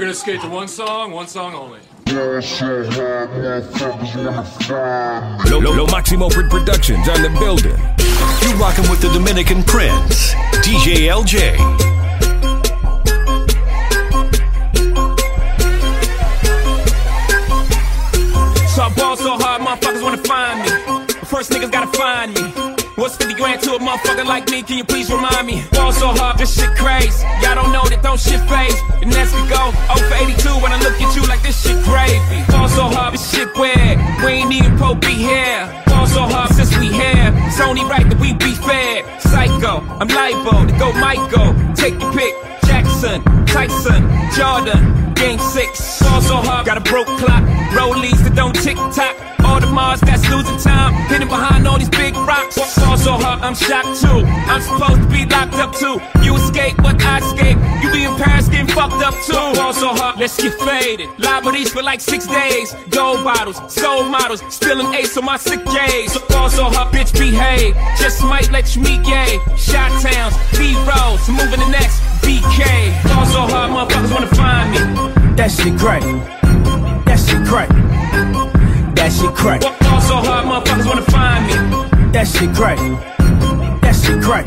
We're gonna skate to one song, one song only. Lo, Lo Maximo Productions on the building. You rocking with the Dominican Prince, DJ LJ. So I ball so hard, motherfuckers wanna find me. But first niggas gotta find me. What's 50 grand to a motherfucker like me? Can you please remind me? Ball so hard, this shit crazy. Y'all don't know that don't shit phase. And as we go 0 for 82 when I look at you like this shit gravy. Ball so hard, this shit weird. We ain't even pro be here. Ball so hard since we here. It's only right that we be fair. Psycho, I'm libo to go Michael. Take your pick. Jackson, Tyson, Jordan, Game 6. Ball so hard, got a broke clock. Rollies that don't tick tock. Audemars that's losing time. Hidden behind all these big rocks. Fall so hard, I'm shocked too. I'm supposed to be locked up too. You escape, but I escape. You be in Paris getting fucked up too. Fall so hard, let's get faded. Le Meurice for like six days. Gold bottles, soul models. Still an ace on my sick days. So fall so hard, bitch, behave. Just might let you meet gay. Shot towns, B rolls. Moving the next BK. Fall so hard, motherfuckers wanna find me. That shit crack. That shit crack. That shit crack. Fall so hard, motherfuckers wanna find me. That shit crack. That shit crack.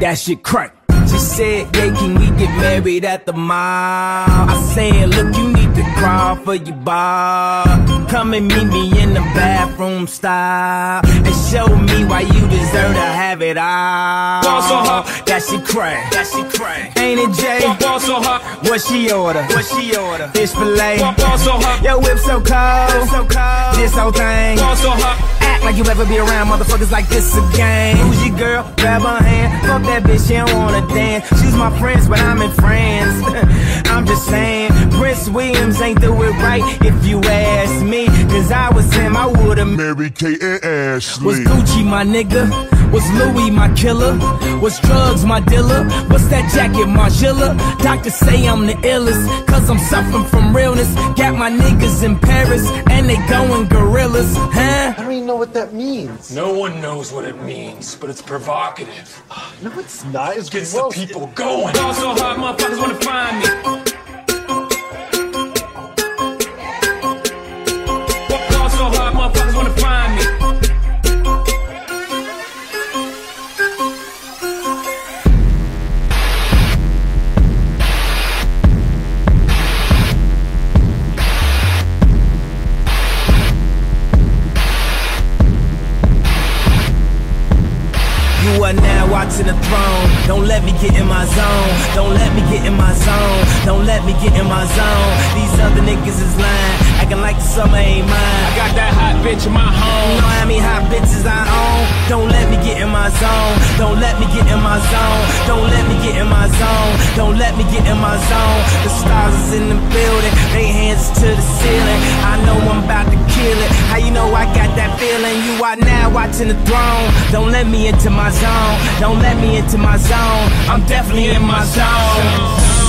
That shit crack. She said, yeah, can we get married at the mall? I said, look, you need to crawl for your bar. Come and meet me in the bathroom style. And show me why you deserve to have it all. Ball so hard. That she crack. That shit crack. Ain't it, Jay? Ball so hard. What she order? What she order? Fish fillet. Ball so hard. Your whip so cold. so cold. This whole thing. So hard. Act like you ever be around motherfuckers like this again. Who's your girl? Grab her hand. Fuck that bitch, she don't wanna dance. She's my friends, but I'm in France. I'm just saying, Prince Williams ain't do it right if you ask me. Cause I was him, I would've Mary Kate and Ashley. was Gucci my nigga? Was Louis my killer? Was drugs my dealer? What's that jacket, Margiela? Doctors say I'm the illest, cause I'm suffering from realness. Got my niggas in Paris, and they going gorillas, huh? I don't even know what that means. No one knows what it means, but it's provocative. No, it's not. It's Gets gross. the people going. Ball so hard, motherfuckers wanna find me. Now watching the throne. Don't let me get in my zone. Don't let me get in my zone. Don't let me get in my zone. These other niggas is lying, acting like the summer ain't mine. I got that hot bitch in my home. You know how many hot bitches I own? Don't let me get in my zone. Don't let me get in my zone. Don't let me get in my zone. Don't let me get in my zone. The stars is in the building. They hands to the ceiling. I know I'm about to kill it. How you know I got that feeling? You are now watching the throne. Don't let me into my zone. Don't let me into my zone. I'm definitely in my zone.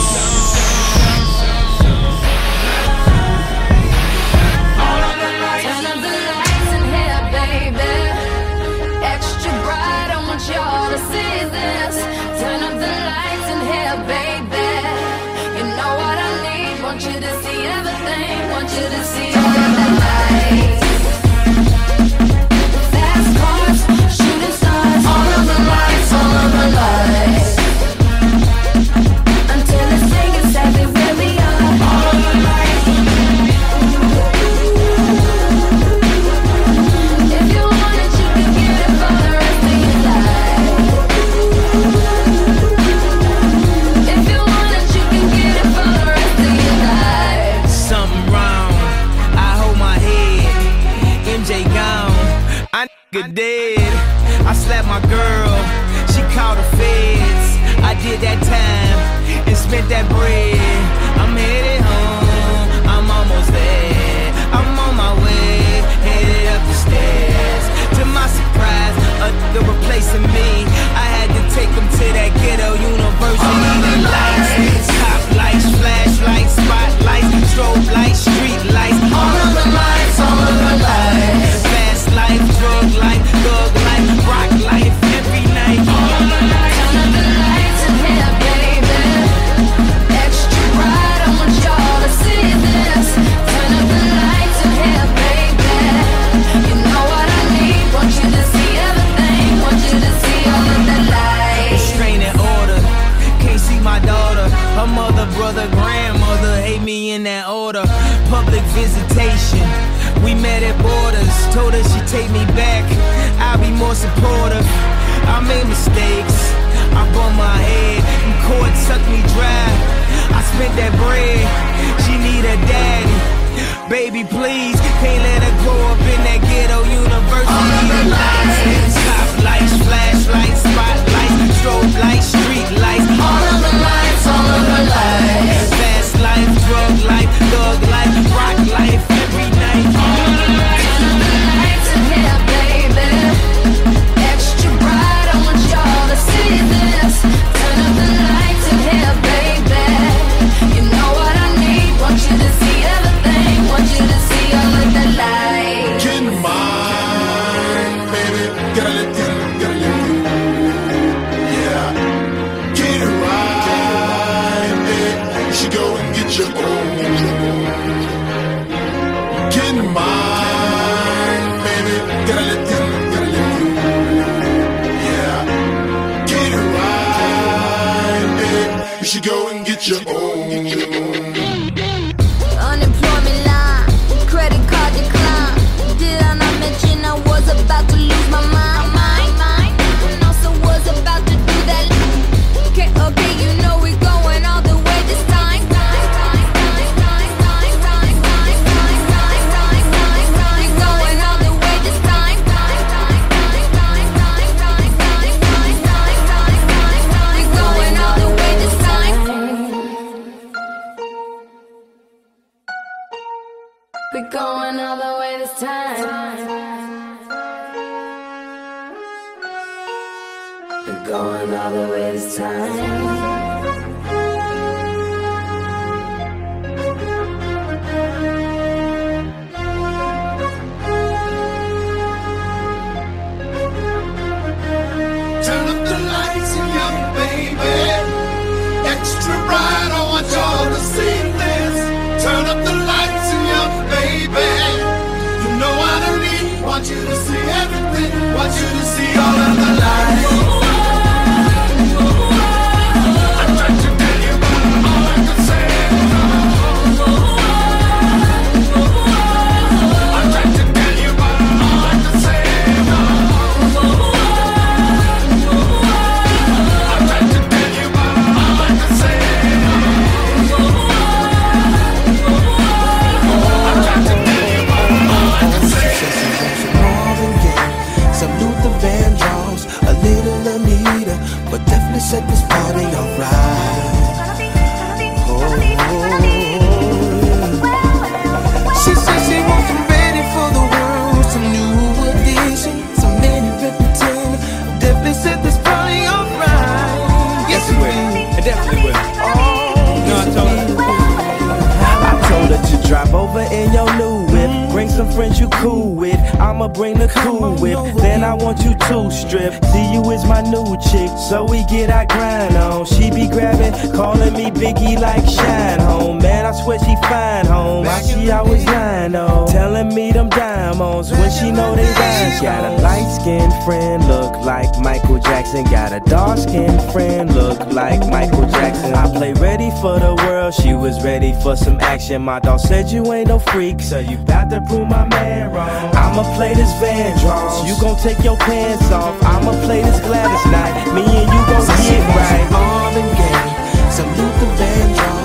She got a light skinned friend, look like Michael Jackson. Got a dark skinned friend, look like Michael Jackson. I play ready for the world, she was ready for some action. My dog said you ain't no freak, so you bout to prove my man wrong. I'ma play this Vandross, you gon' take your pants off. I'ma play this Gladys Knight, me and you gon' get right. All in game, salute the Vandross.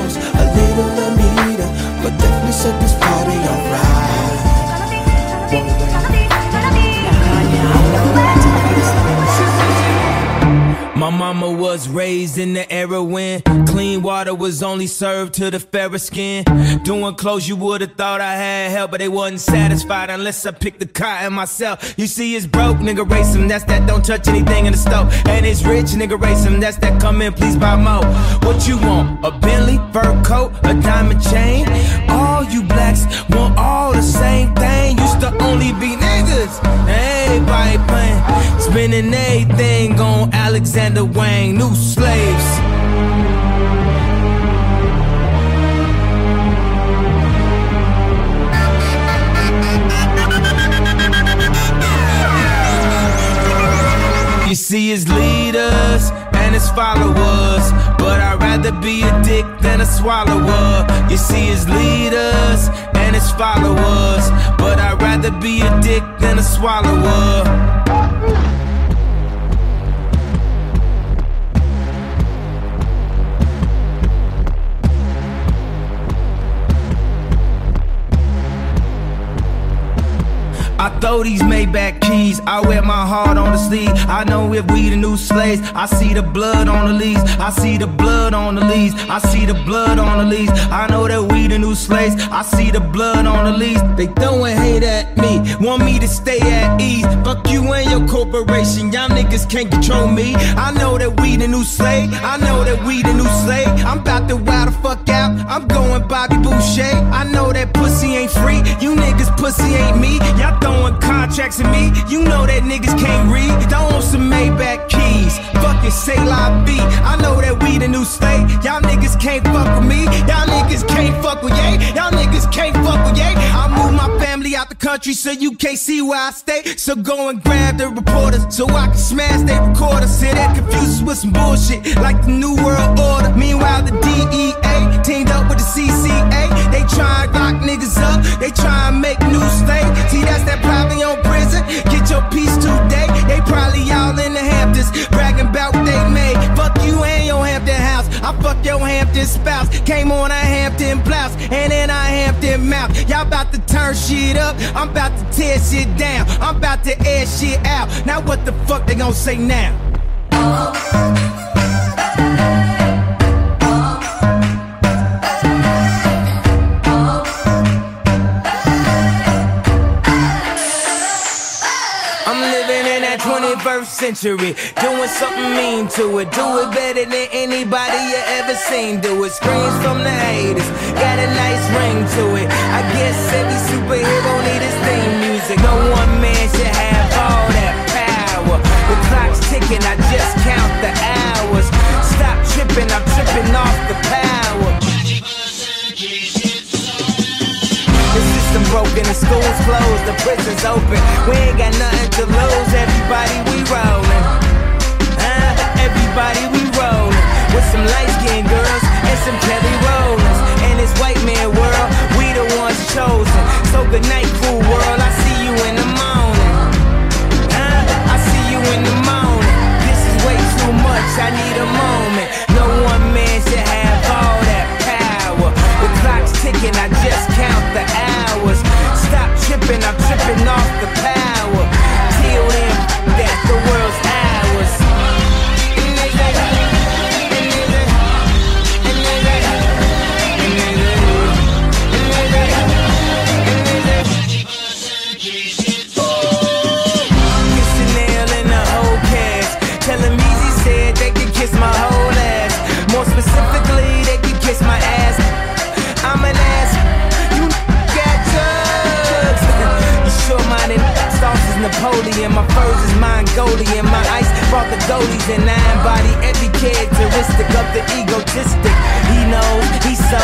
My mama was raised in the era when clean water was only served to the fairer skin. Doing clothes you would've thought I had help, but they wasn't satisfied unless I picked the cotton myself. You see, it's broke, nigga, race them. That's that don't touch anything in the stove. And it's rich, nigga, race them. That's that come in, please buy more. What you want? A Bentley, fur coat, a diamond chain? All you blacks want all the same thing. Used to only be niggas. Everybody playing. Spending everything on Alexander. Wonder Wang, new slaves. You see his leaders and his followers. But I'd rather be a dick than a swallower. You see his leaders and his followers. But I'd rather be a dick than a swallower. I throw these Maybach keys, I wear my heart on the sleeve. I know if we the new slaves, I see the blood on the leaves. I see the blood on the leaves. I see the blood on the leaves. I know that we the new slaves, I see the blood on the leaves. They throwing hate at me, want me to stay at ease. Fuck you and your corporation, y'all niggas can't control me. I know that we the new slave, I know that we the new slave. I'm about to wild the fuck out, I'm going Bobby Boucher. I know that pussy ain't free, you niggas pussy ain't me. Y'all throwing contracts at me, you know that niggas can't read. Don't want some Maybach keys, fucking say la vie. I know that we the new state, y'all niggas can't fuck with me. Y'all niggas can't fuck with yay, y'all niggas can't fuck with yay. I move my family out the country so you can't see where I stay. So go and grab the reporters so I can smash their recorders. Sit there confused with some bullshit like the New World Order. Meanwhile, the DEA up with the CCA. They try and lock niggas up, they try and make new state. See, that's that probably on prison. Get your piece today. They probably all in the Hamptons, bragging about what they made. Fuck you and your Hampton house. I fuck your Hampton spouse. Came on a Hampton blouse and then a Hampton mouth. Y'all about to turn shit up. I'm about to tear shit down. I'm about to air shit out. Now what the fuck they gonna say now? I'm century, doing something mean to it. Do it better than anybody you ever seen. Do it. Screams from the haters, got a nice ring to it. I guess every superhero need his theme music. No one man should have all that power. The clock's ticking, I just count the hours. Stop tripping, I'm tripping off the power. Broken, the school's closed, the prison's open. We ain't got nothing to lose. Everybody, we rollin'. Uh, everybody, we rollin'. With some light skinned girls and some Kelly Rowlands. In this white man world, we the ones chosen. So good night, cool world. I see you in the morning. Uh, I see you in the morning. This is way too much. I need a moment. No one man should have all that power. The clock's ticking. I just count the tripping. Off the power. Napoleon. My furs is Mongolian. My ice brought the goalies and I embody every characteristic of the egotistic. He knows he's so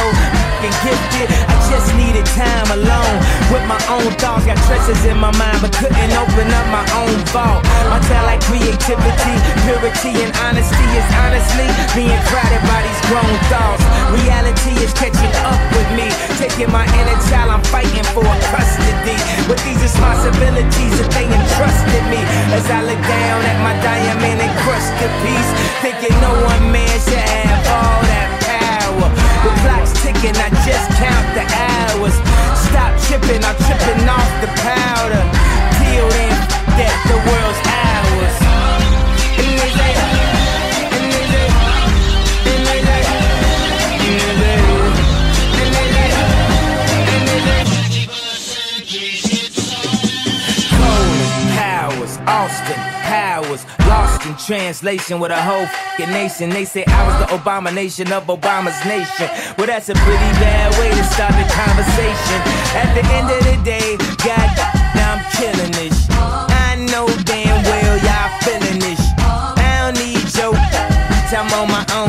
fucking gifted. I just needed time alone with my own thoughts. Got treasures in my mind, but couldn't open up my own vault. My talent like creativity, purity, and honesty is honestly being crowded by these grown thoughts. Reality is catching up with me, taking my inner child. I'm fighting for custody with these responsibilities that they entrusted me. As I look down at my diamond encrusted piece, thinking no one man should have all that power. The clock's ticking, I just count the hours. Stop tripping, I'm tripping off the powder. Till then, that the world's translation with a whole fucking nation. They say I was the abomination of Obama's nation. Well, that's a pretty bad way to start the conversation. At the end of the day, God, now I'm killing this. I know damn well y'all feeling this. I don't need your I'm on my own.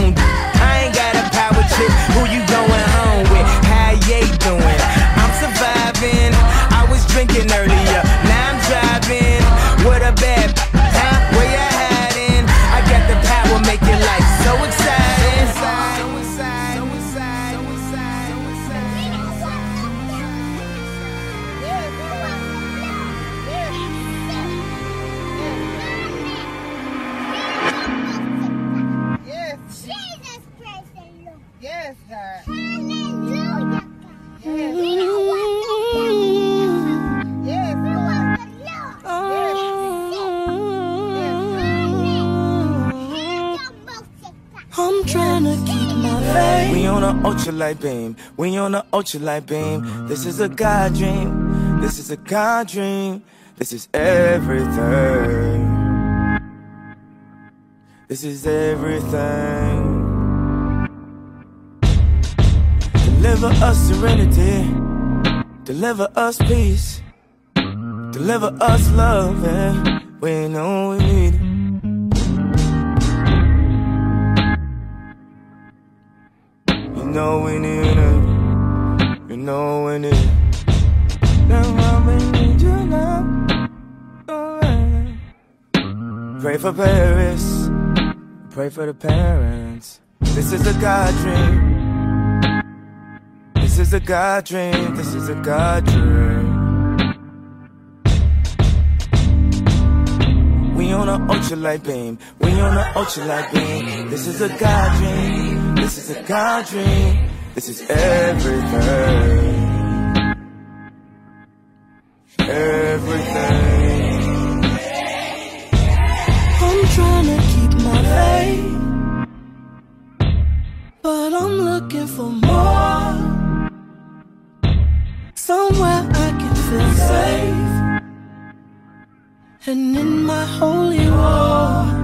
Ultralight beam. We on the ultralight beam. This is a God dream. This is a God dream. This is everything. This is everything. Deliver us serenity. Deliver us peace. Deliver us love. And we know we need it. Know we need it. You know we need it. Now we need you now. Alright. Pray for Paris. Pray for the parents. This is a God dream. This is a God dream. This is a God dream. We on an ultralight beam. We on an ultralight beam. This is a God dream. This is a dream. This is everything. Everything. I'm trying to keep my faith, but I'm looking for more. Somewhere I can feel safe, and in my holy war,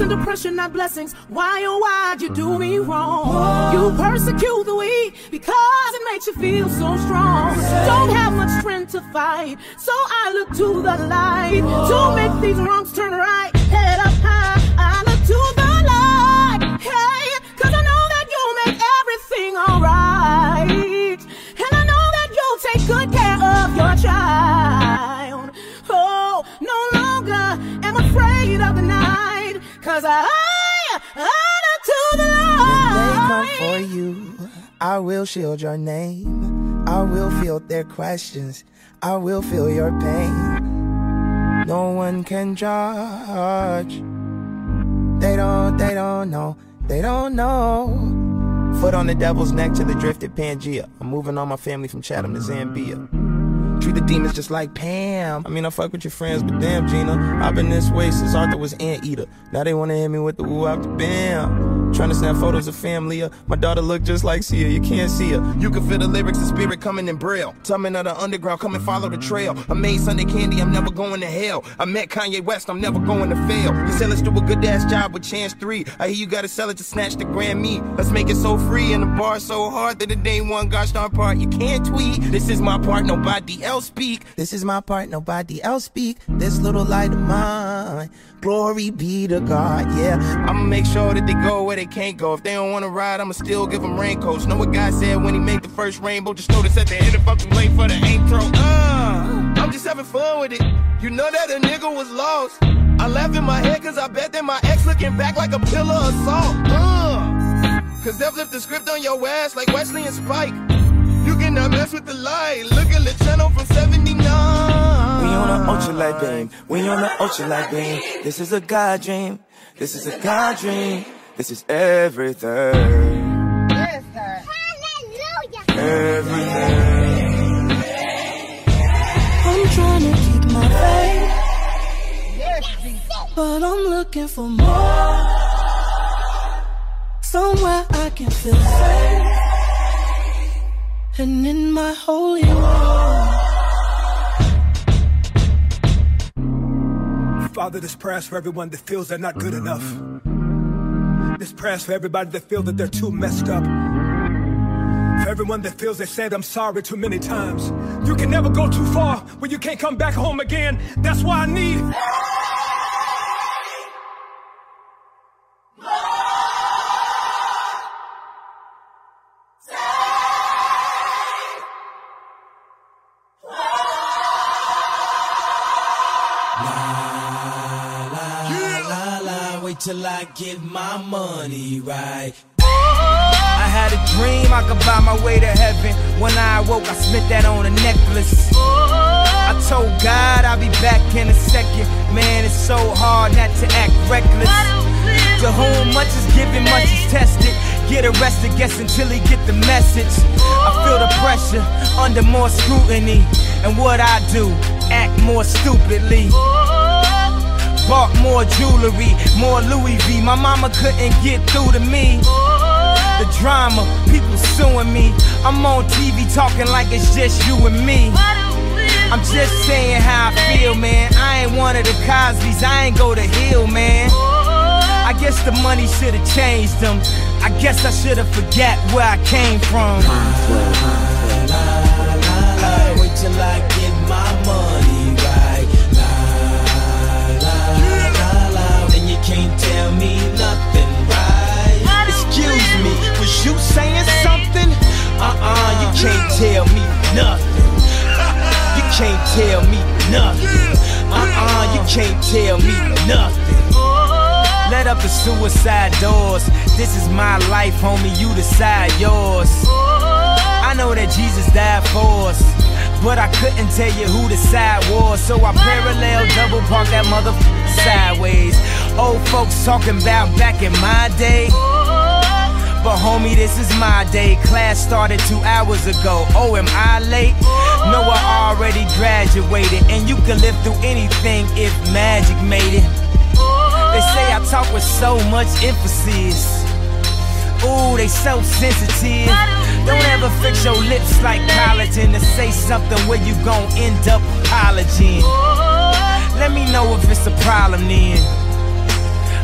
Why send not blessings? Why, oh, why'd you do me wrong? You persecute the weak because it makes you feel so strong. Don't have much strength to fight, so I look to the light to make these wrongs turn right. Head up high, I look to the light. Hey, cause I know that you'll make everything alright. And I know that you'll take good care of your child. Oh, no longer am afraid of the night. Cause I, to the If they come for you, I will shield your name. I will field their questions. I will feel your pain. No one can judge. They don't, they don't know. They don't know. Foot on the devil's neck to the drifted Pangea. I'm moving all my family from Chatham to Zambia. Treat the demons just like Pam. I mean, I fuck with your friends, but damn, Gina. I've been this way since Arthur was Anteater. Now they wanna hit me with the woo after bam. Trying to snap photos of family. My daughter look just like Sia. You can't see her. You can feel the lyrics, the spirit coming in braille. Tumbling of the underground, come and follow the trail. I made Sunday candy, I'm never going to hell. I met Kanye West, I'm never going to fail. You said let's do a good ass job with Chance 3. I hear you gotta sell it to snatch the Grammy. Let's make it so free and the bar so hard that it ain't one gosh darn part. You can't tweet. This is my part, nobody else speak. This is my part, nobody else speak. This little light of mine. Glory be to God, yeah. I'ma make sure that they go where they can't go. If they don't wanna ride, I'ma still give them raincoats. Know what God said when he made the first rainbow? Just notice at the end of fucking late for the intro. Uh, I'm just having fun with it. You know that a nigga was lost. I laugh in my head cause I bet that my ex looking back like a pillar of salt. Uh, cause they flipped the script on your ass like Wesley and Spike. You cannot mess with the light. Look at the Chano from 79. We on an ultralight beam. We on an ultralight beam. This is a God dream. This is a God dream. This is everything. Yes, God. Everything. I'm trying to keep my faith, Yes, but I'm looking for more. Somewhere I can feel safe, and in my holy war. Father, this prayer's for everyone that feels they're not good enough. This prayer's for everybody that feels that they're too messed up. For everyone that feels they said I'm sorry too many times. You can never go too far when you can't come back home again. That's why I need. I get my money right. I had a dream I could buy my way to heaven. When I awoke, I spent that on a necklace. I told God I'll be back in a second. Man, it's so hard not to act reckless. To whom much is given, much is tested. Get arrested, guess until he get the message. I feel the pressure under more scrutiny. And what I do, act more stupidly. Bought more jewelry, more Louis V. My mama couldn't get through to me. The drama, people suing me. I'm on TV talking like it's just you and me. I'm just saying how I feel, man. I ain't one of the Cosby's, I ain't go to Hill, man. I guess the money should've changed them. I guess I should've forget where I came from. Wait till I get my money can't tell me nothing, right? Excuse me, was you saying something? Uh-uh, you can't tell me nothing. You can't tell me nothing. Uh-uh, you can't tell me nothing. Let up the suicide doors. This is my life, homie. You decide yours. I know that Jesus died for us. But I couldn't tell you who the side was. So I parallel double park that mother sideways. Old folks talking about back in my day. But homie, this is my day. Class started two hours ago. Oh, am I late? No, I already graduated. And you can live through anything if magic made it. They say I talk with so much emphasis. Ooh, they so sensitive. Don't ever fix your lips like collagen to say something where you gon' end up apologizing. Let me know if it's a problem then.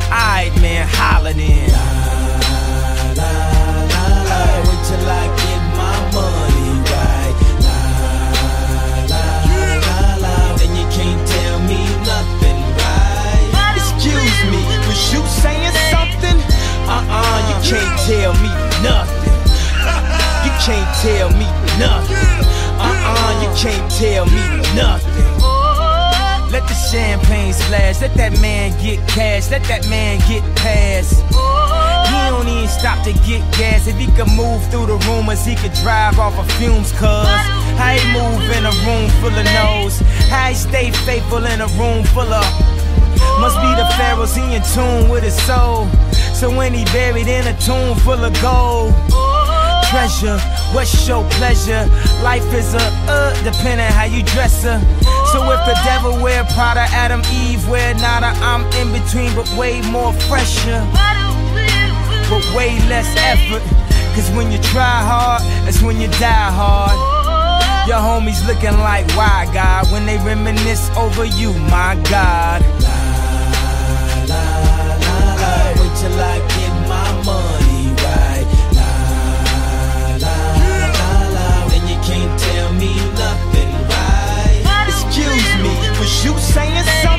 Alright, man, holla then. Wait till I get my money right. La, la, la, la. Then you can't tell me nothing, right? Excuse me, was you saying something? Uh-uh, you can't tell me nothing. You can't tell me nothing. Uh-uh, you can't tell me nothing. Let the champagne splash, let that man get cash, let that man get past. He don't even stop to get gas. If he could move through the rumors, he could drive off of fumes, cuz. How he move in a room full of no's. How he stay faithful in a room full of. Must be the pharaohs, he in tune with his soul. So when he buried in a tomb full of gold. Treasure, what's your pleasure? Life is a uh, depending how you dress her. So if the devil wear Prada, Adam, Eve wear nada, I'm in between, but way more fresher. But way less effort. Cause when you try hard, that's when you die hard. Your homies looking like why God when they reminisce over you, my God. Wait till I get you saying something?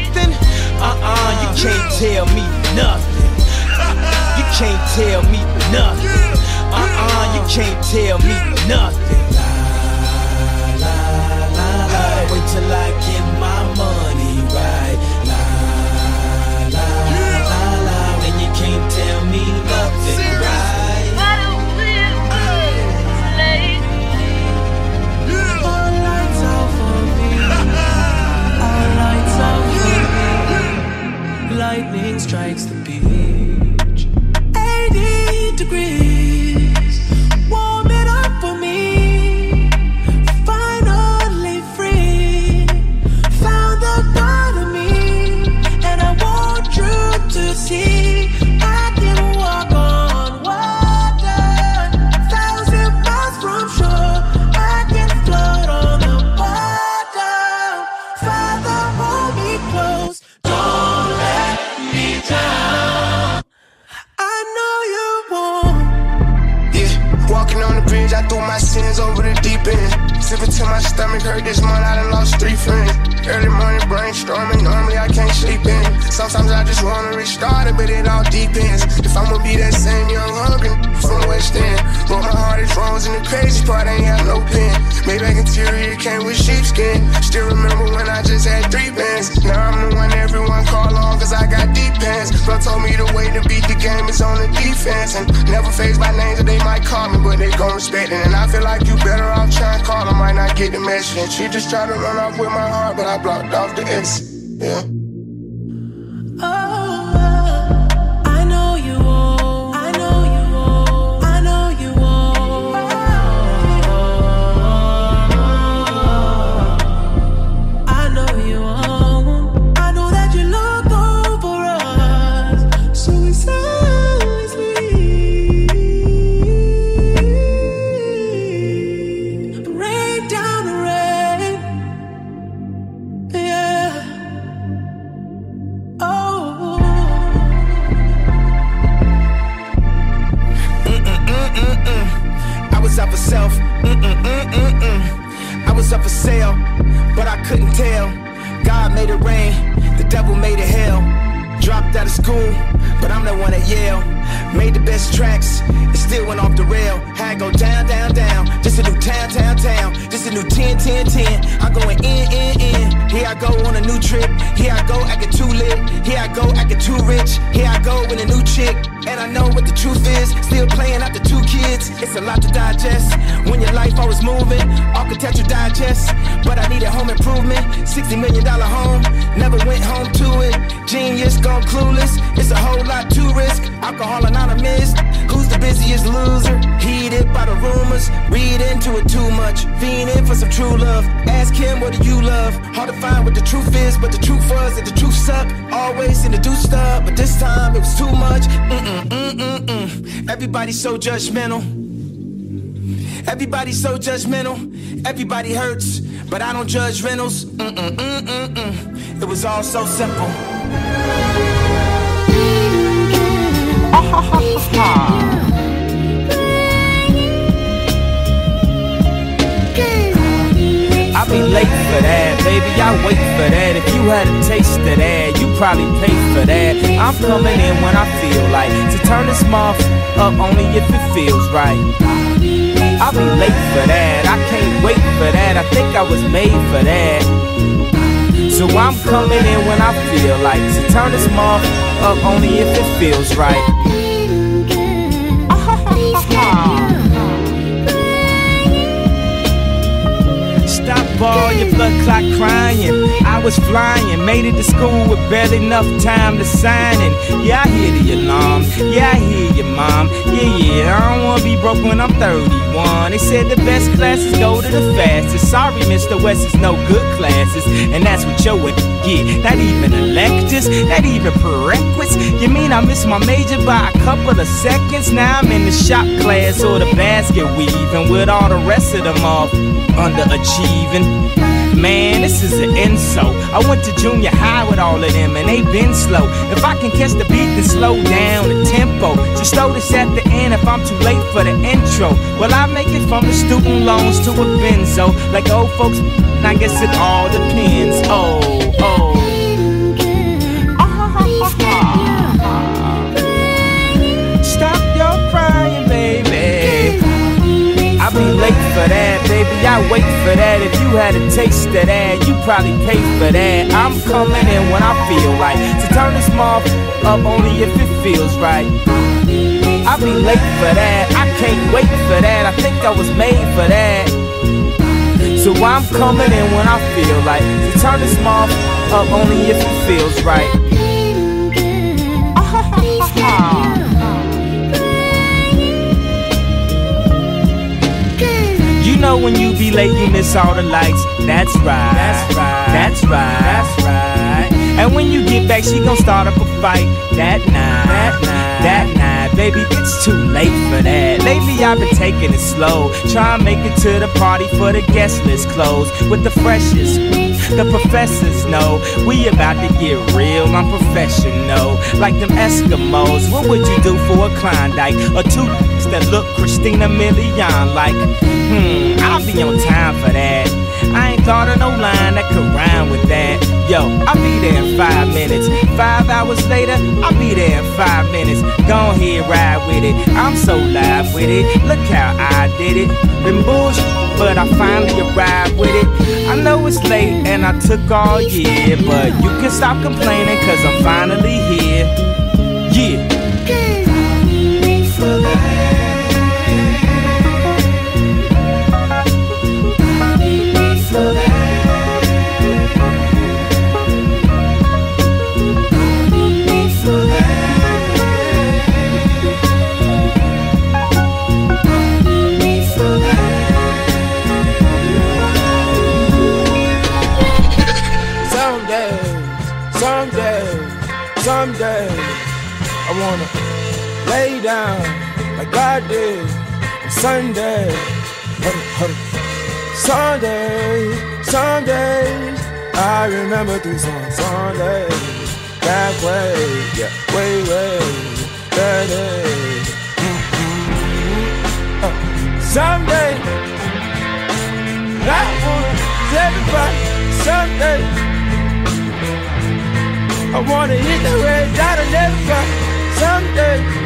Just to Everybody's so judgmental. Everybody's so judgmental. Everybody hurts, but I don't judge rentals. Mm-mm, mm-mm, mm. It was all so simple. I'll be late for that, baby. I wait for that. If you had a taste of that, you probably pay for that. I'm coming in when I feel like to turn this mouth up only if it feels right. I'll be late for that. I can't wait for that. I think I was made for that. So I'm coming in when I feel like to turn this mouth up only if it feels right. Stop your blood clot crying. I was flying, made it to school with barely enough time to sign in. Yeah, I hear the alarm. Yeah, I hear you, mom. Yeah, yeah, I don't wanna be broke when I'm 31. They said the best classes go to the fastest. Sorry, Mr. West it's no good classes, and that's what your would get. Not even electives, not even prerequisites. You mean I missed my major by a couple of seconds? Now I'm in the shop class or the basket weaving with all the rest of them off underachieving. Man, this is an insult. I went to junior high with all of them and they been slow. If I can catch the beat, then slow down the tempo. Just throw this at the end if I'm too late for the intro. Well, I make it from the student loans to a benzo. Like old folks, I guess it all depends. Oh, oh. Late for that, baby. I wait for that. If you had a taste of that, you probably pay for that. I'm coming in when I feel like to turn this mouth up only if it feels right. I'll be late for that. I can't wait for that. I think I was made for that. So I'm coming in when I feel like to turn this mouth up only if it feels right. Know when you be late, you miss all the lights. That's right. That's right. That's right. That's right. And when you get back, she gon' start up a fight. That night. That night. That night. Baby, it's too late for that. Lately, I've been taking it slow. Try and make it to the party for the guest list closed with the freshest. The professors know we about to get real. I'm professional, like them Eskimos. What would you do for a Klondike or two that look Christina Milian like? Hmm, I'll be on time for that. I ain't thought of no line that could rhyme with that. Yo, I'll be there in five minutes. Five hours later, I'll be there in five minutes. Go ahead, ride with it. I'm so live with it. Look how I did it. Been bullshit, but I finally arrived with it. I know it's late and I took all year, but you can stop complaining cause I'm finally here. Yeah. Down like God did on Sunday. Huddle, huddle. Sunday, I remember these on Sunday. That way, yeah, way, way, mm-hmm. uh, that day. I wanna tell everybody someday. I wanna hit the red dot and everybody someday.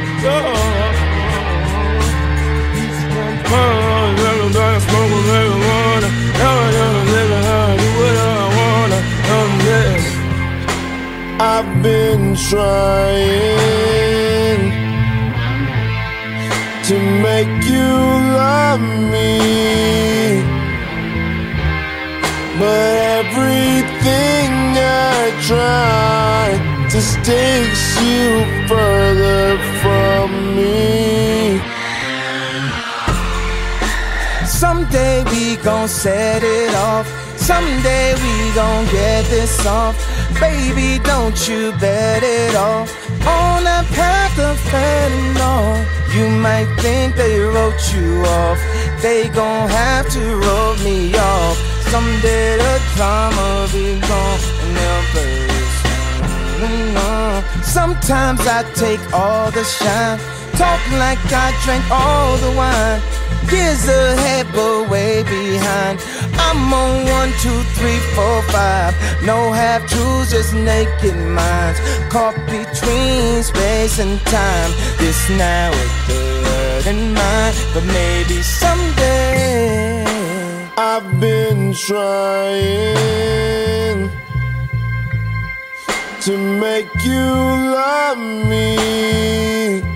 I've been trying to make you love me, but everything I try just takes you Someday we gon' set it off. Someday we gon' get this off. Baby, don't you bet it off. On that path of fentanyl, you might think they wrote you off. They gon' have to wrote me off. Someday the drama be gone and Sometimes I take all the shine, talk like I drank all the wine. Years ahead, but way behind. I'm on one, two, three, four, five. No half truths, just naked minds. Caught between space and time. This now is good and mine, but maybe someday. I've been trying to make you love me.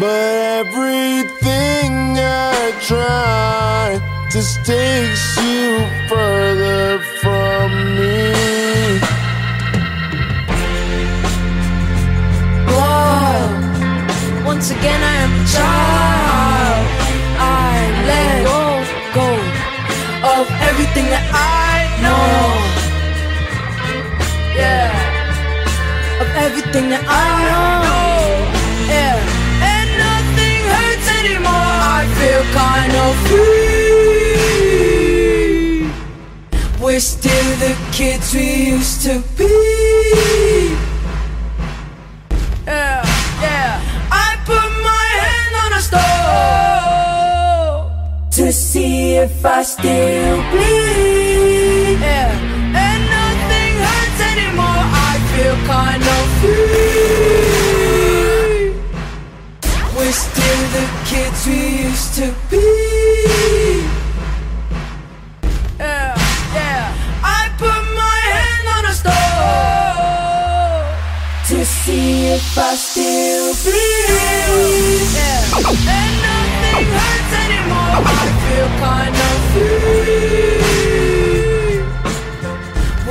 But everything I try just takes you further from me. Whoa. Once again, I am a child. I let go, go of everything that I know. Yeah, of everything that I know. Feel kind of free. We're still the kids we used to be. Yeah, yeah. I put my hand on a stove to see if I still bleed. Yeah, and nothing hurts anymore. I feel kind of free. We're still the kids we used to be. Yeah, yeah. I put my hand on a stove to see if I still bleed. Yeah, and nothing hurts anymore. I feel kind of free.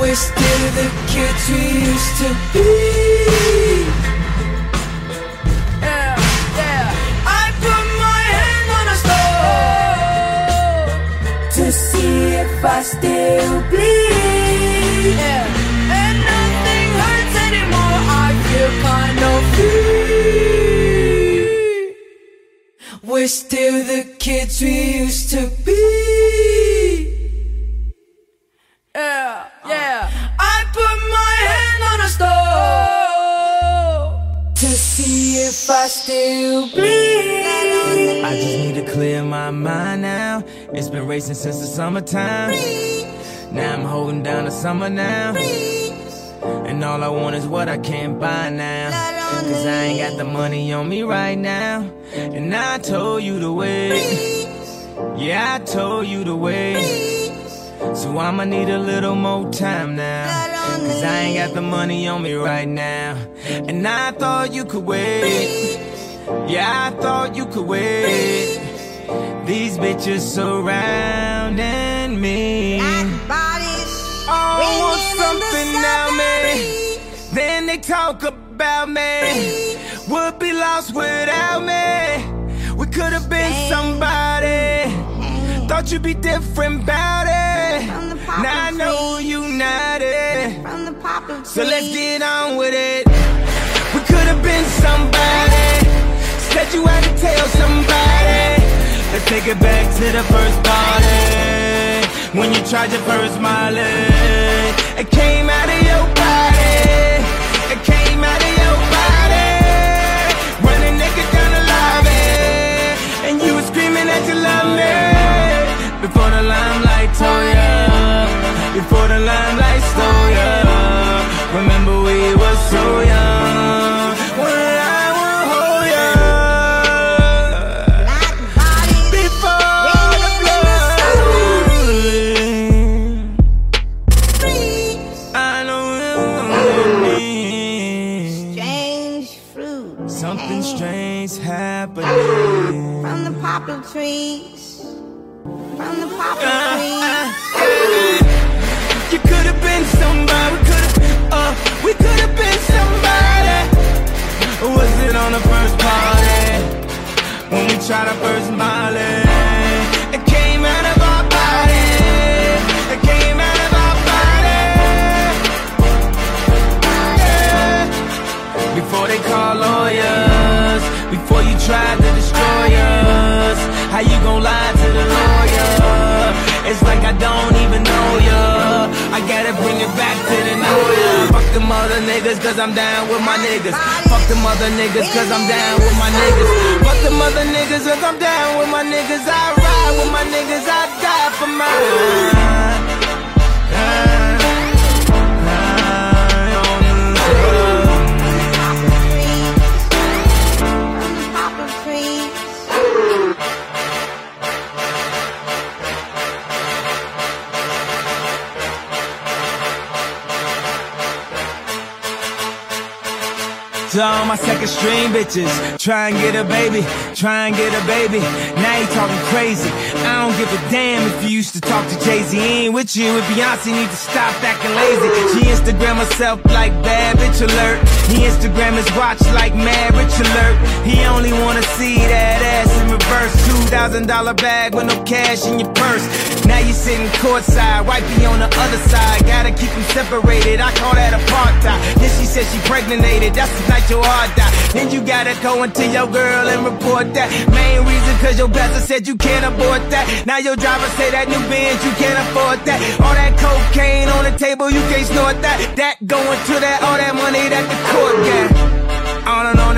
We're still the kids we used to be. If I still bleed. Yeah, and nothing hurts anymore. I feel kind of free. We're still the kids we used to be. Yeah, yeah. Uh. I put my hand on a stove to see if I still bleed. I just need to clear my mind now. It's been racing since the summertime. Now I'm holding down the summer now. And all I want is what I can't buy now. Cause I ain't got the money on me right now. And I told you to wait. Yeah, I told you to wait. So I'ma need a little more time now. Cause I ain't got the money on me right now. And I thought you could wait. Yeah, I thought you could wait. These bitches surrounding me. Oh, want something now, man. Then they talk about me. Would be lost without me. We could have been somebody. Thought you'd be different about it. Now I know you not it. So let's get on with it. We could have been somebody. Said you had to tell somebody. Let's take it back to the first party. When you tried your first Molly. Eh? It came out of your body. It came out of your body. Running naked down the lobby. And you was happening the limelight oh tore ya Before the limelight stole ya. Remember we were so young. When we tried our first Molly? It came out of our body. It came out of our body. Yeah. Before they call lawyers, before you tried to destroy us, how you gon' lie to the lawyer? It's like I don't even know ya. I gotta bring it back to them other niggas, cause I'm down with my niggas. Fuck them other niggas, cause I'm down with my niggas. Fuck them other niggas, cause I'm down with my niggas. I ride with my niggas, I die for mine. To all my second stream bitches, try and get a baby, try and get a baby. Now you talking crazy. I don't give a damn if you used to talk to Jay Z. He ain't with you, with Beyonce need to stop acting lazy. She Instagram herself like bad bitch alert. He Instagram his watch like mad rich alert. He only wanna see that ass thousand dollar bag with no cash in your purse. Now you sitting courtside, wifey on the other side. Gotta keep them separated. I call that apartheid. Then she said she pregnated. That's the night your heart died. Then you gotta go into your girl and report that. Main reason cause your pastor said you can't afford that. Now your driver say that new Benz you can't afford that. All that cocaine on the table you can't snort that. That going to that all that money that the court got. On and on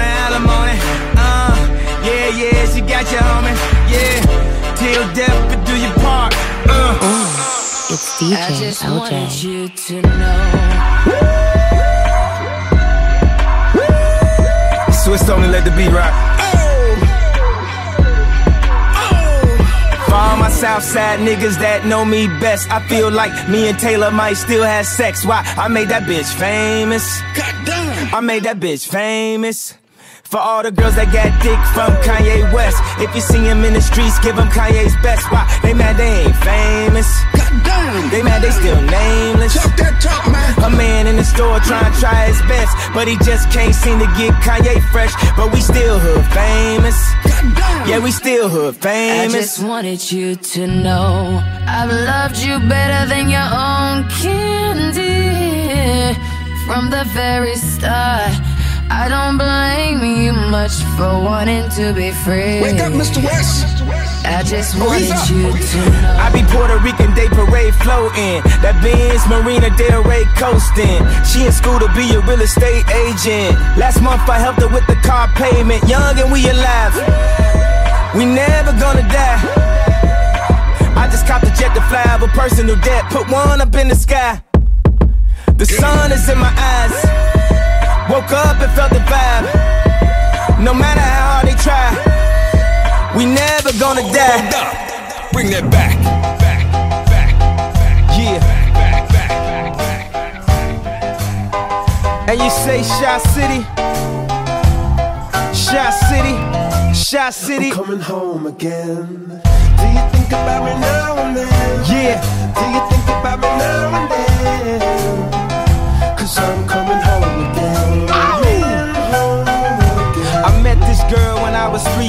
yeah, yeah, she got you, homie. Yeah, till death but do your part. Uh. It's DJ I just wanted you to know. Swizz only let the beat rock. For all my Southside niggas that know me best, I feel like me and Taylor might still have sex. Why? I made that bitch famous. I made that bitch famous. For all the girls that got dick from Kanye West. If you see him in the streets, give him Kanye's best. Why? They mad they ain't famous. They mad they still nameless. A man in the store trying to try his best, but he just can't seem to get Kanye fresh. But we still hood famous. Yeah, we still hood famous. I famous. just wanted you to know I've loved you better than your own candy from the very start. I don't blame you much for wanting to be free. Wake up, Mr. West. I just Oh, he's wanted you oh, to know. I be Puerto Rican Day Parade floating. That Benz Marina Del Rey coasting. She in school to be a real estate agent. Last month I helped her with the car payment. Young and we alive. We never gonna die. I just copped a jet to fly over personal debt. Put one up in the sky. The sun is in my eyes. Woke up and felt the vibe. No matter how hard they try, we never gonna die. Bring that back. Back, back, back. Yeah. And you say Chi City? Chi City? Chi City? I'm coming home again. Do you think about me now and then? Yeah. Do you think about me now and then? Cause I'm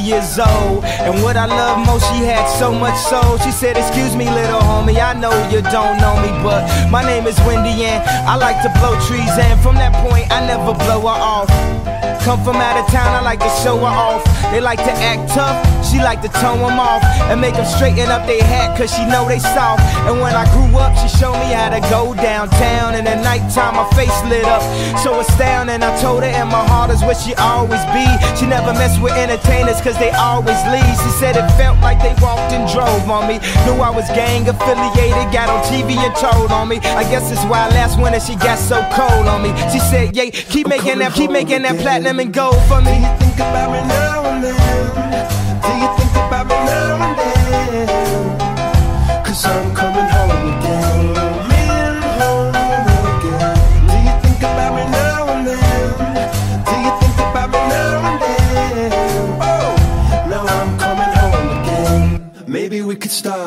years old. And what I love most, she had so much soul. She said, Excuse me, little homie, I know you don't know me, but my name is Wendy, and I like to blow trees. And from that point, I never blow her off. Come from out of town, I like to show her off. They like to act tough, she like to tone them off. And make them straighten up their hat, cause she know they soft. And when I grew up, she showed me how to go downtown. And at nighttime, my face lit up. So astounding, I told her, and my heart is where she always be. She never mess with entertainers, cause they always leave. She said it felt like they walked and drove on me. Knew I was gang affiliated, got on TV and told on me. I guess it's why last winter she got so cold on me. She said, yeah, keep making that, keep making that platinum and go for me. You Think about me now and then. Do you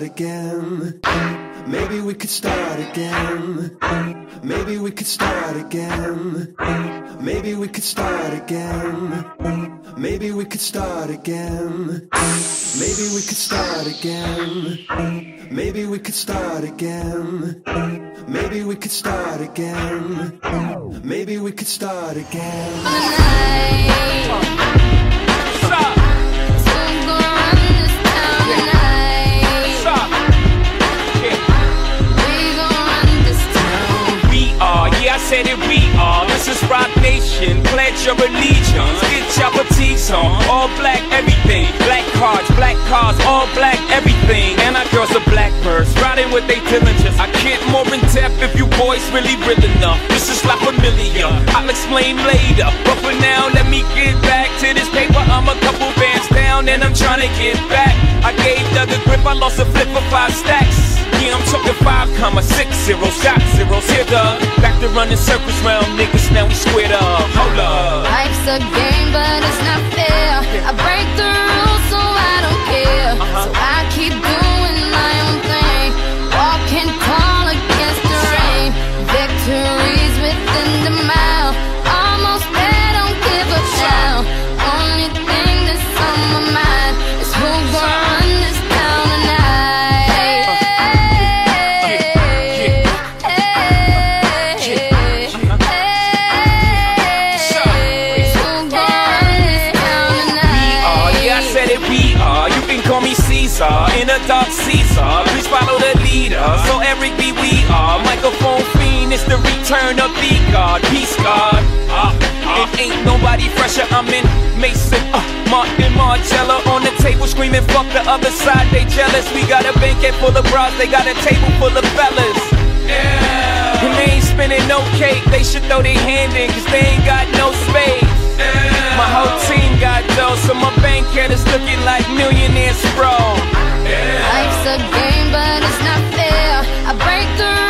Start again. Maybe we could start again. Maybe we could start again. Maybe we could start again. Maybe we could start again. Maybe we could start again. Maybe we could start again. Maybe we could start again. Maybe we could start again. We are, yeah, I said it, we are. This is Roc Nation, pledge your allegiance. Get your petite on, all black everything. Black cards, black cars, all black everything. And our girls are blackbirds, riding with they diligence. I can't more in depth if you boys really real enough. This is like familiar, I'll explain later. But for now, let me get back to this paper. I'm a couple bands down and I'm trying to get back. I gave Doug a grip, I lost a flip for five stacks. Yeah, I'm talking five comma six zero shot zeros here, Doug. Back to running circles round niggas, now we squared up. Hold up. Life's a game, but it's not fair. I break the rules, so I don't care. Uh-huh. So I the leader. So Eric B, we are. Microphone fiend, it's the return of the God. Peace God. Uh, uh, it ain't nobody fresher. I'm in Maison, uh, Martin Margiela on the table screaming, fuck the other side, they jealous. We got a banquet full of bras, they got a table full of fellas. Yeah. And they ain't spinning no cake, they should throw their hand in, cause they ain't got no space. My whole team got dough, so my bank account is looking like millionaire sprawl. Life's a game, but it's not fair. I break the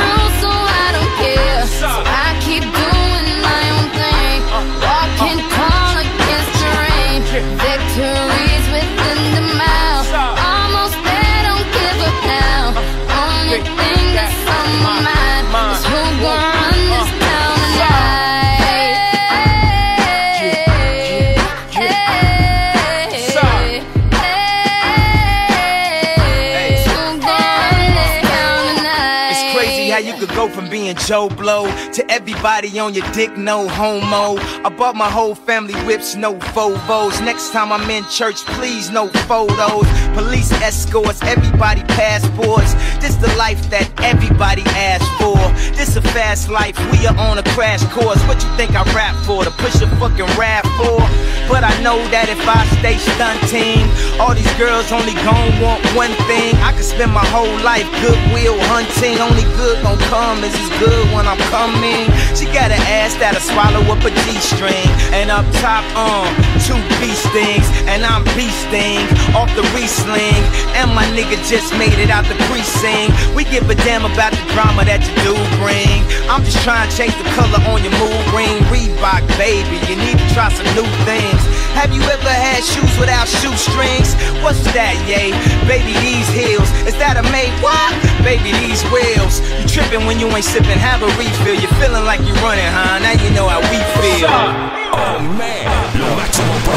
being Joe Blow to everybody on your dick, no homo. I bought my whole family whips, no Volvos. Next time I'm in church, please, no photos. Police escorts, everybody passports. This the life that everybody asks for. This a fast life, we are on a crash course. What you think I rap for? To push a fucking rap for? But I know that if I stay stunting, all these girls only gon' want one thing. I could spend my whole life goodwill hunting. Only good gon' come is good when I'm coming. She got an ass that'll swallow up a G-string. And up top, um, two beast things. And I'm beasting off the re-sling. And my nigga just made it out the precinct. We give a damn about the drama that you do bring. I'm just trying to change the color on your mood ring. Reebok, baby, you need to try some new things. Have you ever had shoes without shoestrings? What's that, yay? Baby, these heels. Is that a made what? Baby, these wheels. You tripping when you ain't sipping, have a refill. You're feeling like you're running, huh? Now you know how we feel. Oh man,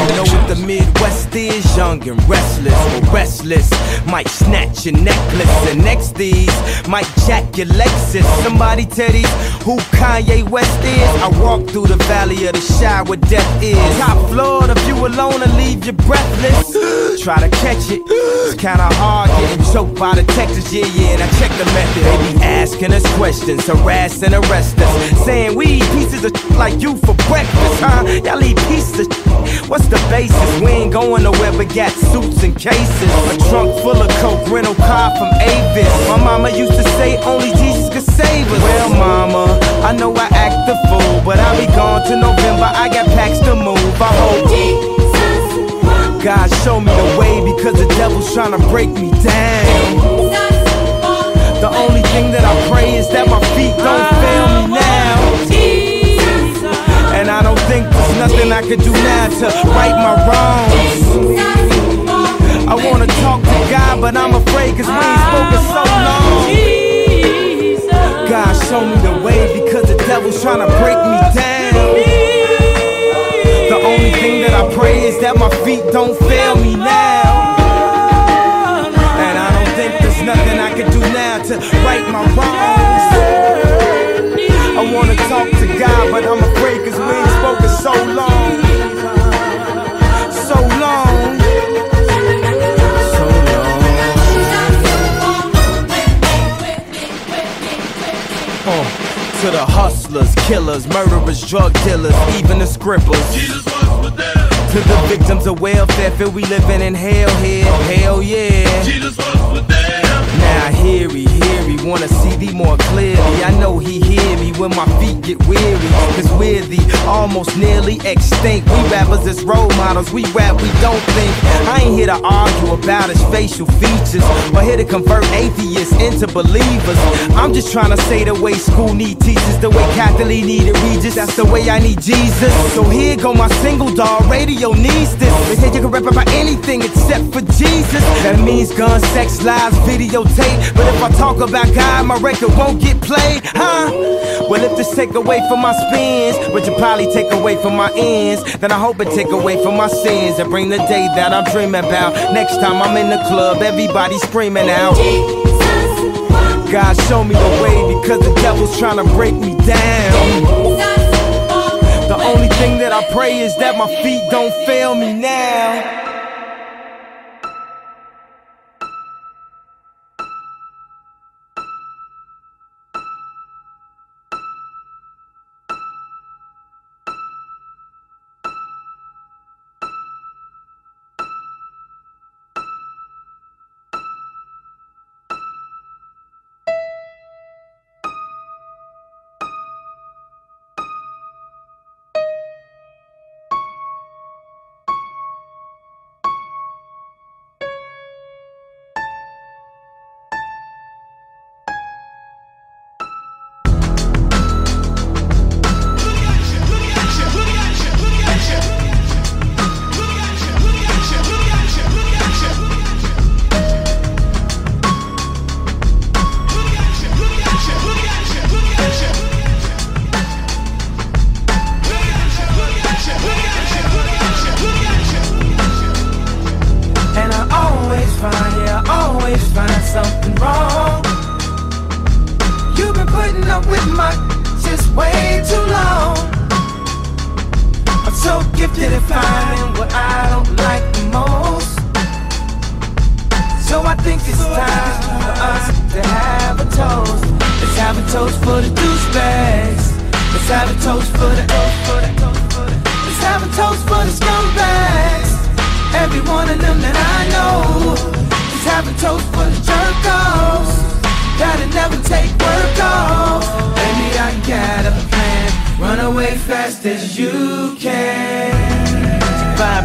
You know what the Midwest is? Young and restless, restless. Might snatch your necklace, and next these might jack your Lexus. Somebody tell these who Kanye West is. I walk through the valley of the shadow where death is. Top floor, the view alone will leave you breathless. Try to catch it, it's kinda hard getting choked by the Texas. Yeah, yeah, and I check the method. They be asking us questions, harass and arrest us. Saying we eat pieces of like you for breakfast, huh? Y'all eat pieces What's the basis? We ain't going nowhere but got suits and cases. A trunk full of coke, rental car from Avis. My mama used to say only Jesus could save us. Well, mama, I know I act the fool, but I'll be gone to November. I got packs to move. I hope. God show me the way because the devil's trying to break me down. The only thing that I pray is that my feet don't fail me now. Think there's nothing I can do now to right my wrongs. I wanna talk to God, but I'm afraid cause we ain't spoken so long. God show me the way because the devil's trying to break me down. The only thing that I pray is that my feet don't fail me now. And I don't think there's nothing I can do now to right my wrongs. I wanna talk to God, but I'm afraid cause we ain't spoken so long. So long. So long. Uh, to the hustlers, killers, murderers, drug dealers, even the scribblers. To the victims of welfare, feel we living in hell here. Hell yeah. Now hear he, hear he, wanna see thee more clearly. I know he hear me when my feet get weary. Cause we're the almost nearly extinct. We rappers as role models, we rap, we don't think. I ain't here to argue about his facial features, or here to convert atheists into believers. I'm just trying to say the way school need teachers, the way Kathie Lee needed Regis, that's the way I need Jesus. So here go my single dog, radio needs this. They say you can rap about anything except for Jesus. That means guns, sex, lies, videotape. But if I talk about God, my record won't get played, huh? Well, if this take away from my spins, but you probably take away from my ends, then I hope it take away from my sins and bring the day that I'm dreaming about. Next time I'm in the club, everybody screaming out. God, show me the way because the devil's trying to break me down. The only thing that I pray is that my feet don't fail me now.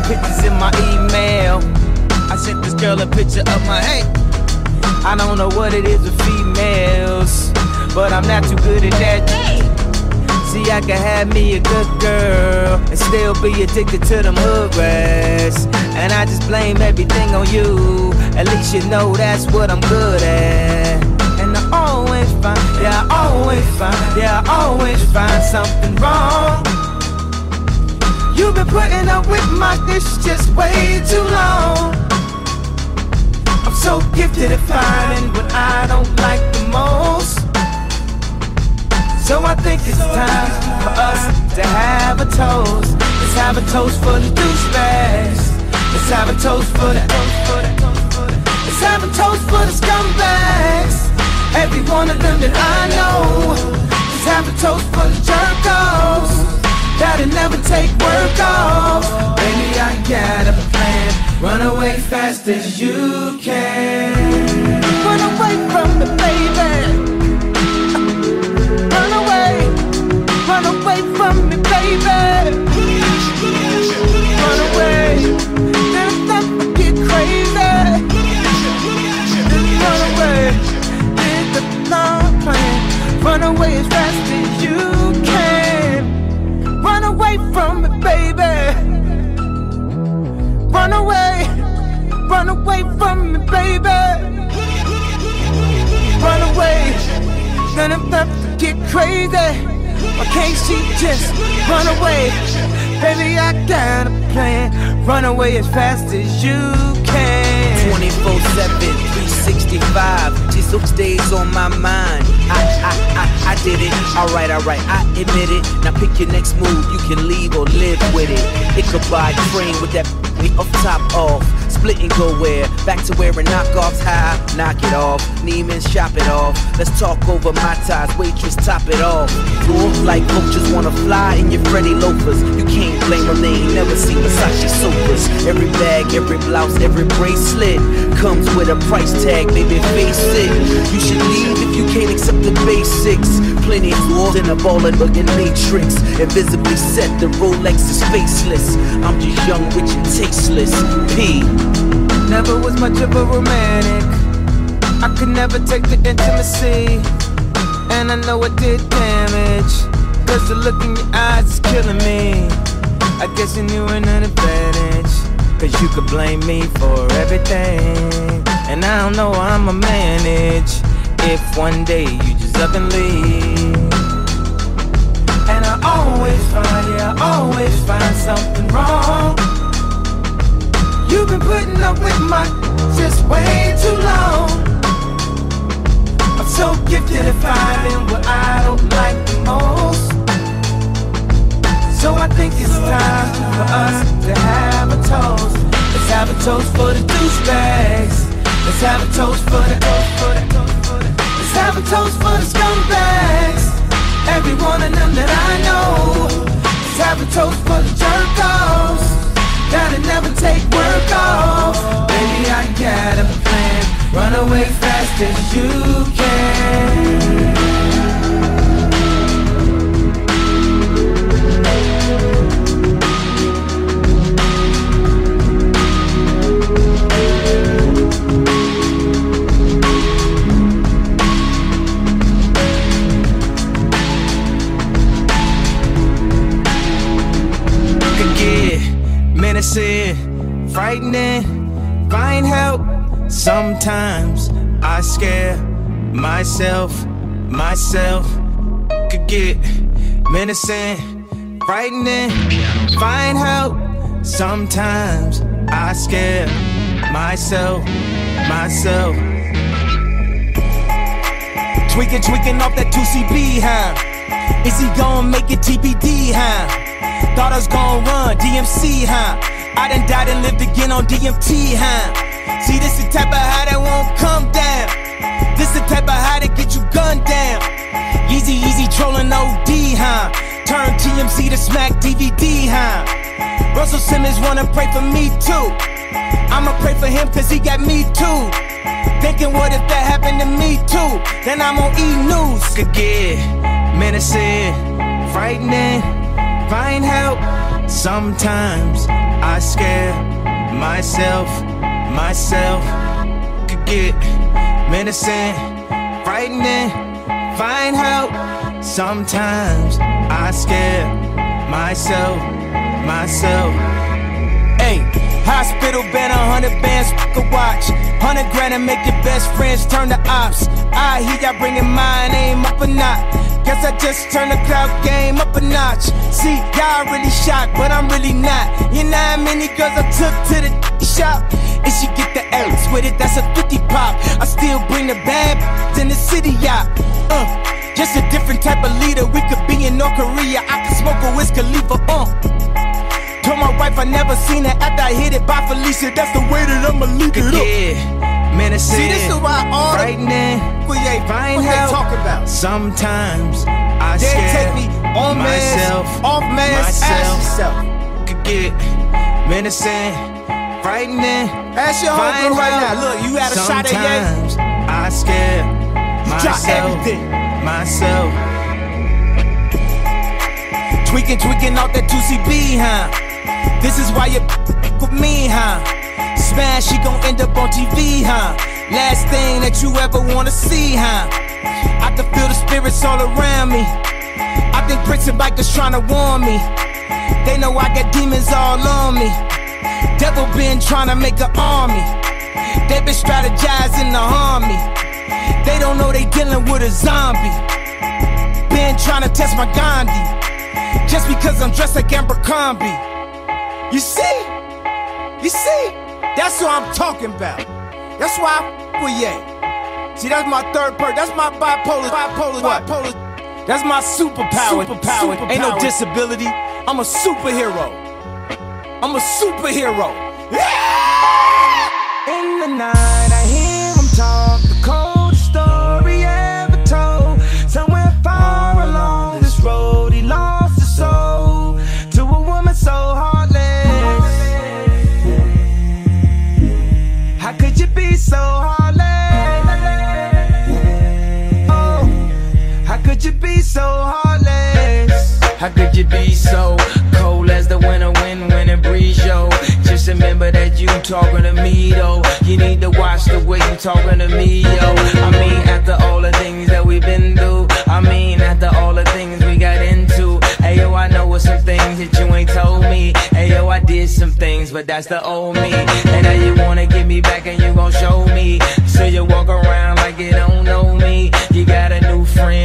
Pictures in my email. I sent this girl a picture of my hey. I don't know what it is with females, but I'm not too good at that. See, I can have me a good girl and still be addicted to them hood rats. And I just blame everything on you. At least you know that's what I'm good at. And I always find, yeah, I always find, yeah, I always find something wrong. You've been putting up with my dish just way too long. I'm so gifted at finding what I don't like the most. So I think it's time for us to have a toast. Let's have a toast for the douchebags. Let's have a toast for the. Let's have a toast for the scumbags. Every one of them that I know. Let's have a toast for the jerk-offs. That'll never take work off. Baby, I got a plan. Run away fast as you can. Run away from me, baby. Run away, run away from me, baby. Run away, then never get crazy. Run away, did the. Run away as fast as you run away from me, baby. Run away, I'm not to get crazy. Why can't she just run away? Baby, I got a plan. Run away as fast as you can. 24 7, 365. Just those days on my mind. I, I, I, I did it. Alright, alright, I admit it. Now pick your next move. You can leave or live with it. It could buy train with that off top off. Split and go where? Back to wearing knockoffs high. Knock it off. Neiman's shop it off. Let's talk over my ties. Waitress, top it off. Cool like coaches wanna fly in your Freddy loafers. You can't blame them, they ain't never seen Versace sofas. Every bag, every blouse, every bracelet comes with a price tag, baby, face it. You should leave if you can't accept the basics. Plenty more than a ballin' looking matrix. Invisibly set, the Rolex is faceless. I'm just young, rich, and tasteless. P. Never was much of a romantic. I could never take the intimacy. And I know it did damage. Cause the look in your eyes is killing me. I guess you knew an advantage. Cause you could blame me for everything. And I don't know how I'ma manage. If one day you just up and leave. And I always find, yeah, I always find something wrong. You've been putting up with my just way too long. I'm so gifted at finding what I don't like the most. So I think it's time for us to have a toast. Let's have a toast for the douchebags. Let's have a toast for the. Let's have a toast for the scumbags. Every one of them that I know. Let's have a toast for the jerk-offs. Gotta never take work off. Baby, I got a plan. Run away fast as you can. Menacing, frightening, find help. Sometimes I scare myself, myself. Could get menacing, frightening, find help. Sometimes I scare myself, myself. Tweaking, tweaking off that 2CB, huh? Is he gonna make it TBD, huh? Thought I was gonna run DMC, huh? I done died and lived again on DMT, huh? See, this the type of high that won't come down. This the type of high that get you gunned down. Easy, easy trolling OD, huh? Turn TMZ to smack DVD, huh? Russell Simmons wanna pray for me too. I'ma pray for him cause he got me too. Thinking what if that happened to me too? Then I'm on E! News. Get menacing, frightening, find help. Sometimes I scare myself, myself. Could get menacing, frightening, find help. Sometimes I scared myself, myself. Hey, hospital been a hundred bands, a watch. Hundred grand and make your best friends turn to ops. I hear y'all bringing my name up a notch. Guess I just turned the cloud game up a notch. See, y'all really shocked, but I'm really not. You know how many girls I took to the shop? And she get the L's with it, that's a 50 pop. I still bring the bad in the city yacht. Uh, just a different type of leader. We could be in North Korea. I could smoke a Wiz Khalifa. Uh. Told my wife I never seen her after I hit it by Felicia. That's the way that I'ma leave it up. Yeah, menacing. See, this is why all the frightening. what they, Find help. talk about. Sometimes I They scared take me on myself, meds, off meds, ask myself yourself. could get menacing, frightening. Ask your homegirl right now. Look, you had a shot at? Sometimes I scared Drop myself, everything. myself. Tweaking, tweaking out that 2CB, huh? This is why you with me, huh? Smash, she gon' end up on TV, huh? Last thing that you ever wanna see, huh? I can feel the spirits all around me. I think Prince and bikers trying to warn me. They know I got demons all on me. Devil been trying to make an army. They been strategizing to harm me. They don't know they dealing with a zombie. Been trying to test my Gandhi. Just because I'm dressed like Abercrombie. You see? You see? That's what I'm talking about. That's why I f- with Ye. See, that's my third part. That's my bipolar, bipolar, bipolar. That's my superpower. Superpower. Ain't no disability. I'm a superhero. I'm a superhero. In the night, I hear him talk the coldest story ever told. Somewhere far along this road, he lost his soul to a woman so heartless. How could you be so heartless? Oh, how could you be so heartless? How could you be so cold as the winter remember that you talking to me, though. You need to watch the way you talking to me, yo. I mean, after all the things that we've been through. I mean, after all the things we got into. Hey, yo, I know what some things that you ain't told me. Hey, yo, I did some things, but that's the old me. And now you wanna get me back and you gon' show me. So you walk around like you don't know me. You got a new friend,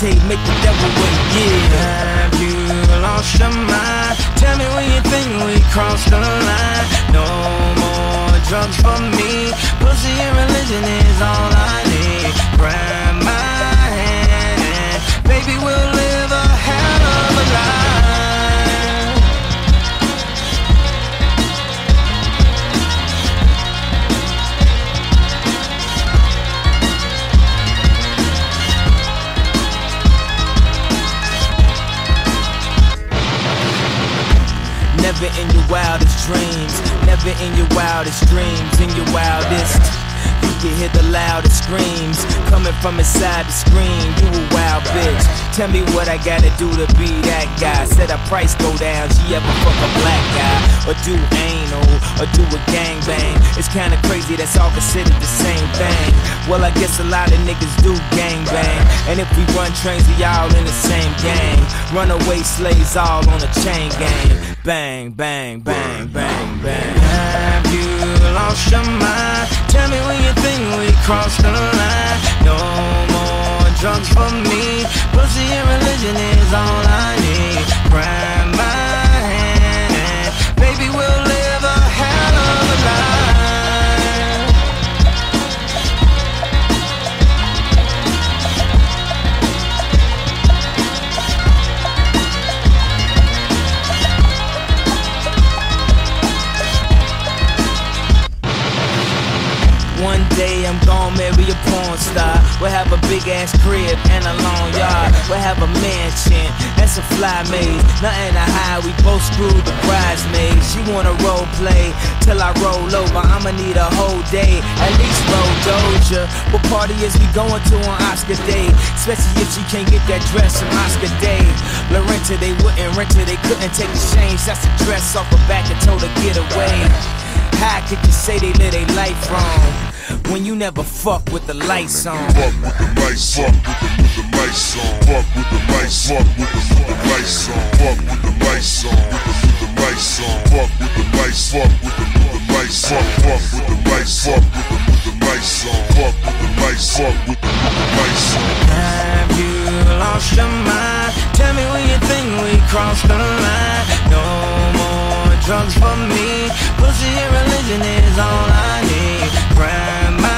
I'ma make crossed the line. No more drugs for me. Pussy and religion is all I need. Grab porn star. We'll have a big ass crib and a long yard. We'll have a mansion and some fly maids. Nothing to hide, we both screwed the bridesmaids. She wanna role play till I roll over. I'ma need a whole day, at least roll Doja. What party is we going to on Oscar Day? Especially if she can't get that dress from Oscar Day. Lorenta, they wouldn't rent her, they couldn't take the change. That's a dress off her back and told her get away. How could you say they live their life wrong when you never fuck with the lights on? Fuck with the lights, fuck with the, with the lights on. Fuck with the lights, fuck with the, with the lights on. Fuck with the lights on, with the, with the lights on. Fuck with the lights, fuck with the, with the lights. Fuck, fuck with the lights, fuck with the, with the lights on. Fuck with the lights, fuck with the, with the lights on. Have you lost your mind? Tell me when you think we crossed the line. No more drugs for me. Pussy and religion is all I need. My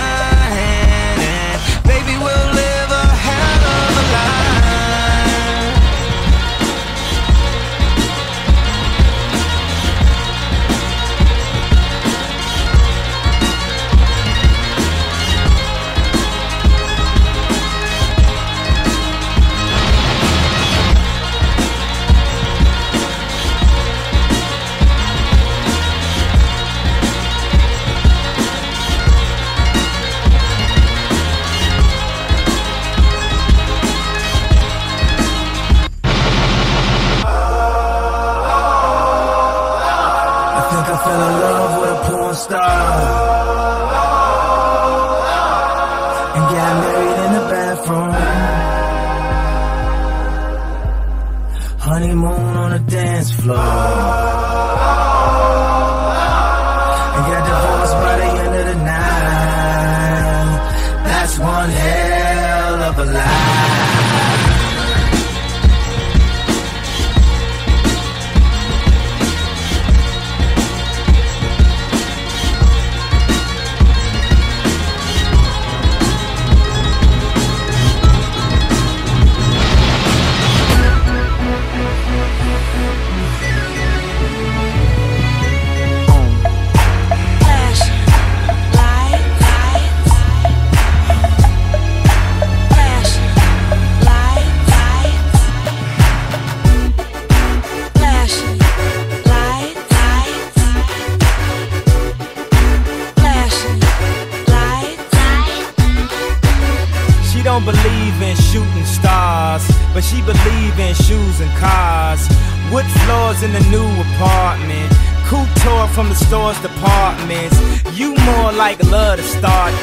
departments. You more like love to start.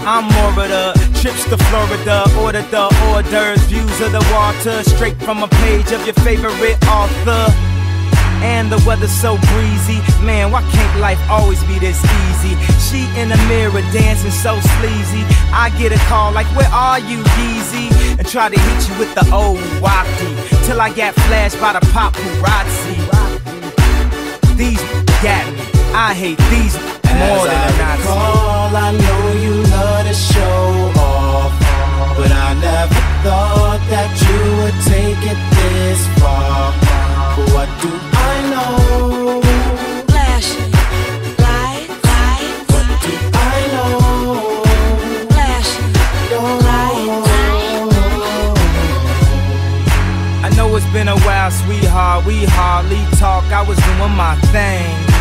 I'm more of the trips to Florida, order the hors d'oeuvres, views of the water, straight from a page of your favorite author. And the weather's so breezy, man, why can't life always be this easy? She in the mirror dancing so sleazy. I get a call like, where are you, Yeezy? And try to hit you with the old wacky, till I got flashed by the paparazzi. These got me, I hate these more As than I a Nazi. recall, I know you love to show off, but I never thought that you would take it this far. But what do I know? Flashing light, light. What do I know? Flashing I know it's been a while, sweetheart. We hardly talk. I was doing my thing.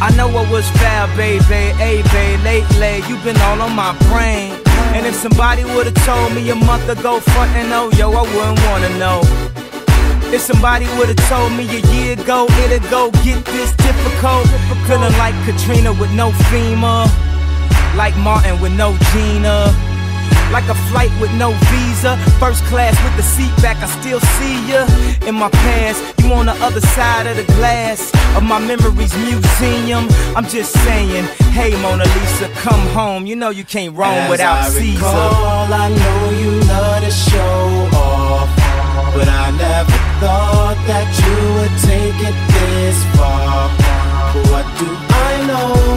I know it was foul, baby. Hey, babe, lately you've been all on my brain. And if somebody would've told me a month ago, front and oh, yo, I wouldn't wanna know. If somebody would've told me a year ago, it'd go get this difficult. Feeling like Katrina with no FEMA, like Martin with no Gina. Like a flight with no visa, first class with the seat back, I still see ya. In my past, you on the other side of the glass of my memories museum. I'm just saying, hey Mona Lisa, come home. You know you can't roam As without I Caesar. recall, I know you love to show off, but I never thought that you would take it this far. But what do I know?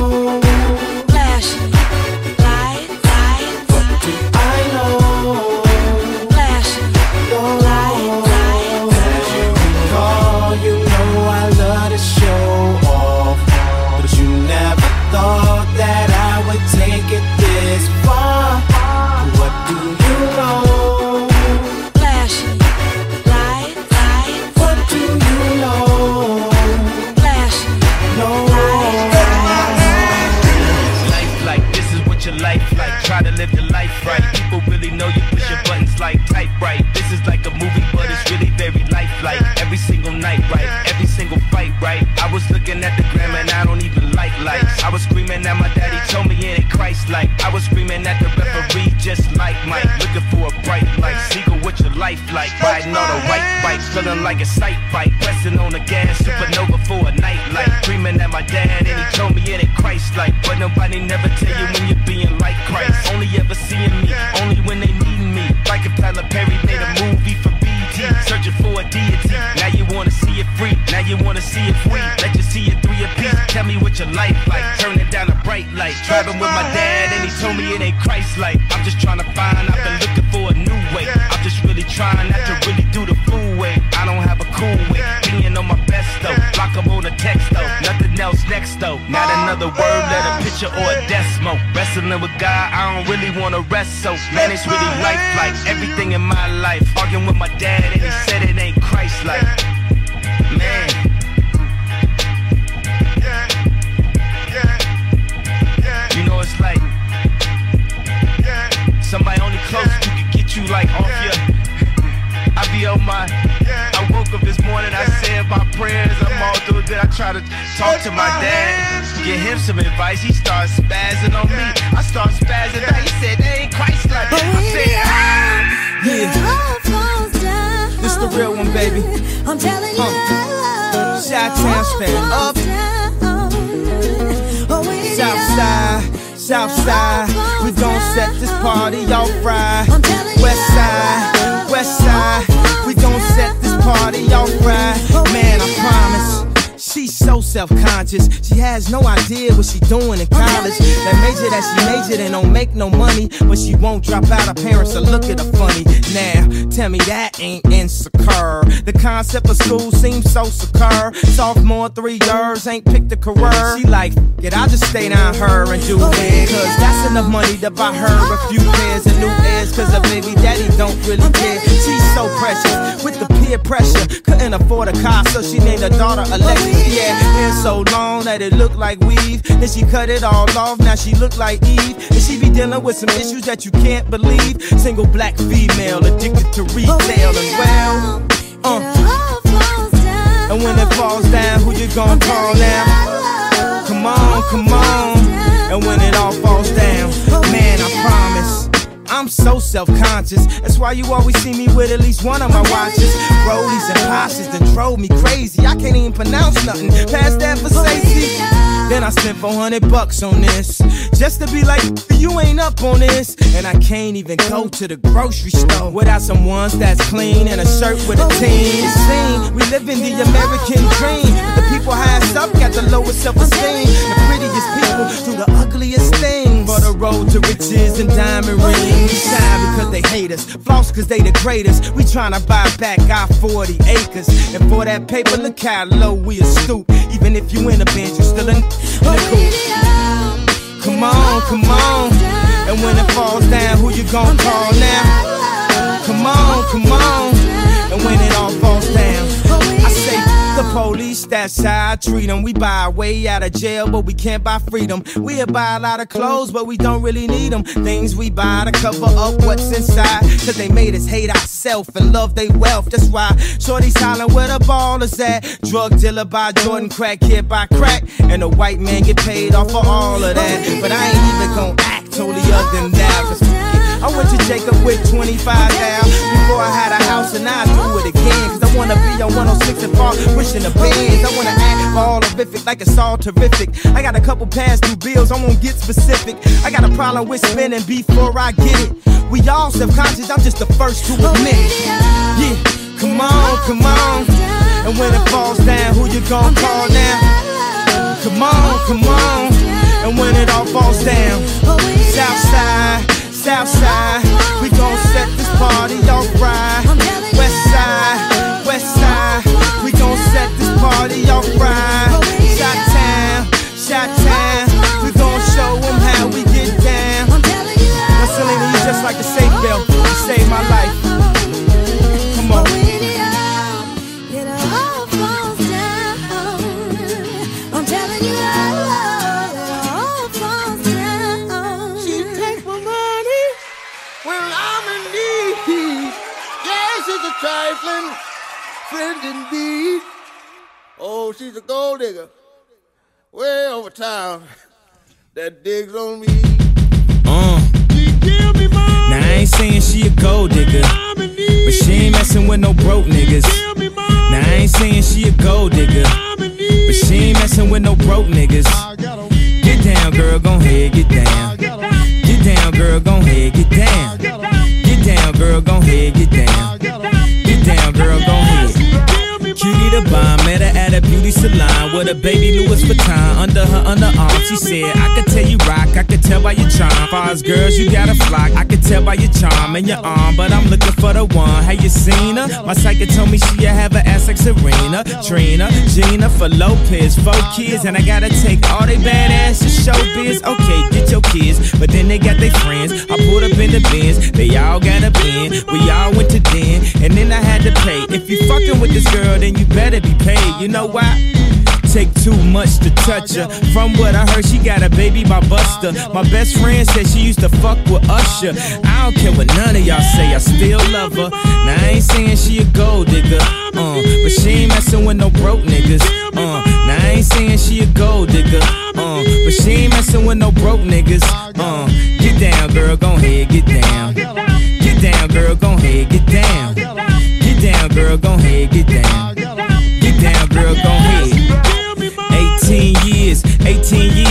Right? I was looking at the gram and I don't even like lights. I was screaming at my daddy, told me it ain't Christ like. I was screaming at the referee, just like Mike. Looking for a bright light. Seagull, what your life like? Riding on a white bike, feeling like a sight bike. Pressing on the gas, supernova for a night light. Screaming at my dad and he told me it ain't Christ like. But nobody never tell you when you're being like Christ. Only ever seeing me, only when they need me. Like if Tyler Perry made a movie for BT, searching for a deity. Now you wanna see it free, now you wanna see it free. Let you see it your piece. Tell me what your life like. Turning down a bright light. Driving with my dad and he told me it ain't Christ like. I'm just trying to find, I've been looking for a new way. I'm just really trying not to really do the fool way. I don't have a cool way. Being on my best though. Lock up on a text though. Nothing else next though. Not another word, let a picture or a decimal. Wrestling with God, I don't really wanna rest so. Man, it's really life like everything in my life. Arguing with my dad and he said it ain't Christ like. Man. You know it's like somebody only close who can get you like off your. I be on my. I woke up this morning, I said my prayers, I'm all doing good. I try to talk to my dad, get him some advice. He starts spazzing on me. I start spazzing back. He said, they ain't Christ like. I said, ah. Yeah. The real one, baby. I'm telling you, Uh, Chi-Town stand up. South side, south side. We gon' set this party off right. West side, west side. We gon' set this party off right. Man, I promise. So self-conscious. She has no idea what she doing in college. That major that she majored in don't make no money, but she won't drop out. Her parents will look at her funny. Now, tell me that ain't insecure. The concept of school seems so secure. Sophomore, three years, ain't picked a career. She like, it, I'll just stay down her and do it. Cause that's enough money to buy her a few pairs of new ears. Cause her baby daddy don't really care. She's so precious with the peer pressure. Couldn't afford a car, so she named her daughter Alexis. Yeah, hair so long that it looked like weave. Then she cut it all off, now she look like Eve. And she be dealing with some issues that you can't believe. Single black female addicted to retail as well. Uh. And when it falls down, who you gonna call now? come on, come on. And when it all falls down, man, I promise. I'm so self-conscious. That's why you always see me with at least one of my watches. Rollies and Pashas that drove me crazy. I can't even pronounce nothing past that for safety. Then I spent 400 bucks on this. Just to be like, you ain't up on this. And I can't even go to the grocery store without some ones that's clean and a shirt with a team. Scene, we live in the American dream. The people highest up got the lowest self-esteem. The prettiest people do the ugliest things. For the road to riches and diamond rings. Shine because they hate us. Floss cause they the greatest. We tryna buy back our 40 acres. And for that paper, look how low we a stoop. Even if you in a bench, you still in, coop. Come on, come on. And when it falls down, who you gon' call now? Come on, come on. And when it all falls down, I say the police, that's how I treat them. We buy our way out of jail, but we can't buy freedom. We buy a lot of clothes, but we don't really need them. Things we buy to cover up what's inside. Cause they made us hate ourselves and love their wealth. That's why Shorty's hollering where the ball is at. Drug dealer by Jordan, crack kid by crack. And the white man get paid off for all of that. But I ain't even gon' act totally other than that. I went to Jacob with 25 down before I had a house and I do it again. Cause I wanna be on 106 and Park, pushing the bands. I wanna act all horrific like it's all terrific. I got a couple past due bills, I won't get specific. I got a problem with spending before I get it. We all subconscious, I'm just the first to admit. Yeah, come on, come on. And when it falls down, who you gonna call now? Come on, come on. And when it all falls down, Southside, Southside, we gon' set this party off right. West side, West side, we gon' set this party off right. Oh, she's a gold digger. Way over town. That digs on me. Uh. Now I ain't saying she a gold digger, but she ain't messing with no broke niggas. Now I ain't saying she a gold digger, but she ain't messing with no broke niggas. Get down, girl, gon' head, get down. Get down, girl, gon' head, get down. Get down, girl, gon' head, get down. The bomb, met her at a beauty salon with a baby Louis Vuitton under her underarm. She said, I could tell you rock, I could tell by your charm. Far as girls, you got a flock, I could tell by your charm and your arm. But I'm looking for the one. Have you seen her? My psychic told me she have an ass like Serena, Trina, Jennifer Lopez, four kids, and I gotta take all they badass to showbiz. Okay, get your kids, but then they got their friends. I pulled up in the Benz, they all got a bin. We all went to den, this girl, then you better be paid. You know why? Take too much to touch her. From what I heard, she got a baby by Buster. My best friend said she used to fuck with Usher. I don't care what none of y'all say, I still love her. Now I ain't saying she a gold digger, uh, but she ain't messing with no broke niggas. Uh, now I ain't saying she a gold digger, uh, but she ain't messing with no broke niggas. Uh, get down, girl, gon' head, get down. Get down, girl, gon' head, get down. Get down, girl, gon' head, get down. Get down, girl, gon' head. 18 years, 18 years,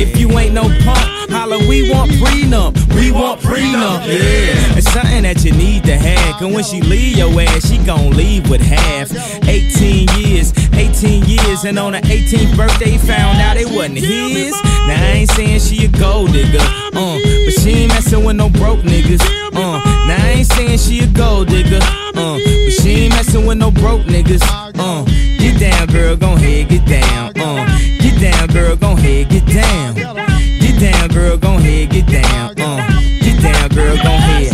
If you ain't no punk, holla, we want prenup. We want prenup. Yeah. It's something that you need to have. Cause when she leave your ass, she gon' leave with half. 18 years, 18 years, and on her 18th birthday, found out it wasn't his. Now I ain't saying she a gold digger, uh, but she ain't messing with no broke niggas, uh. Now I ain't saying she a gold digger, uh, but she ain't messing with no broke niggas, uh. Get down, girl, gon' head, get down, uh. Get down, girl, gon' head, get down. Get down, girl, gon' head, get down, uh. Get down, girl, gon' head.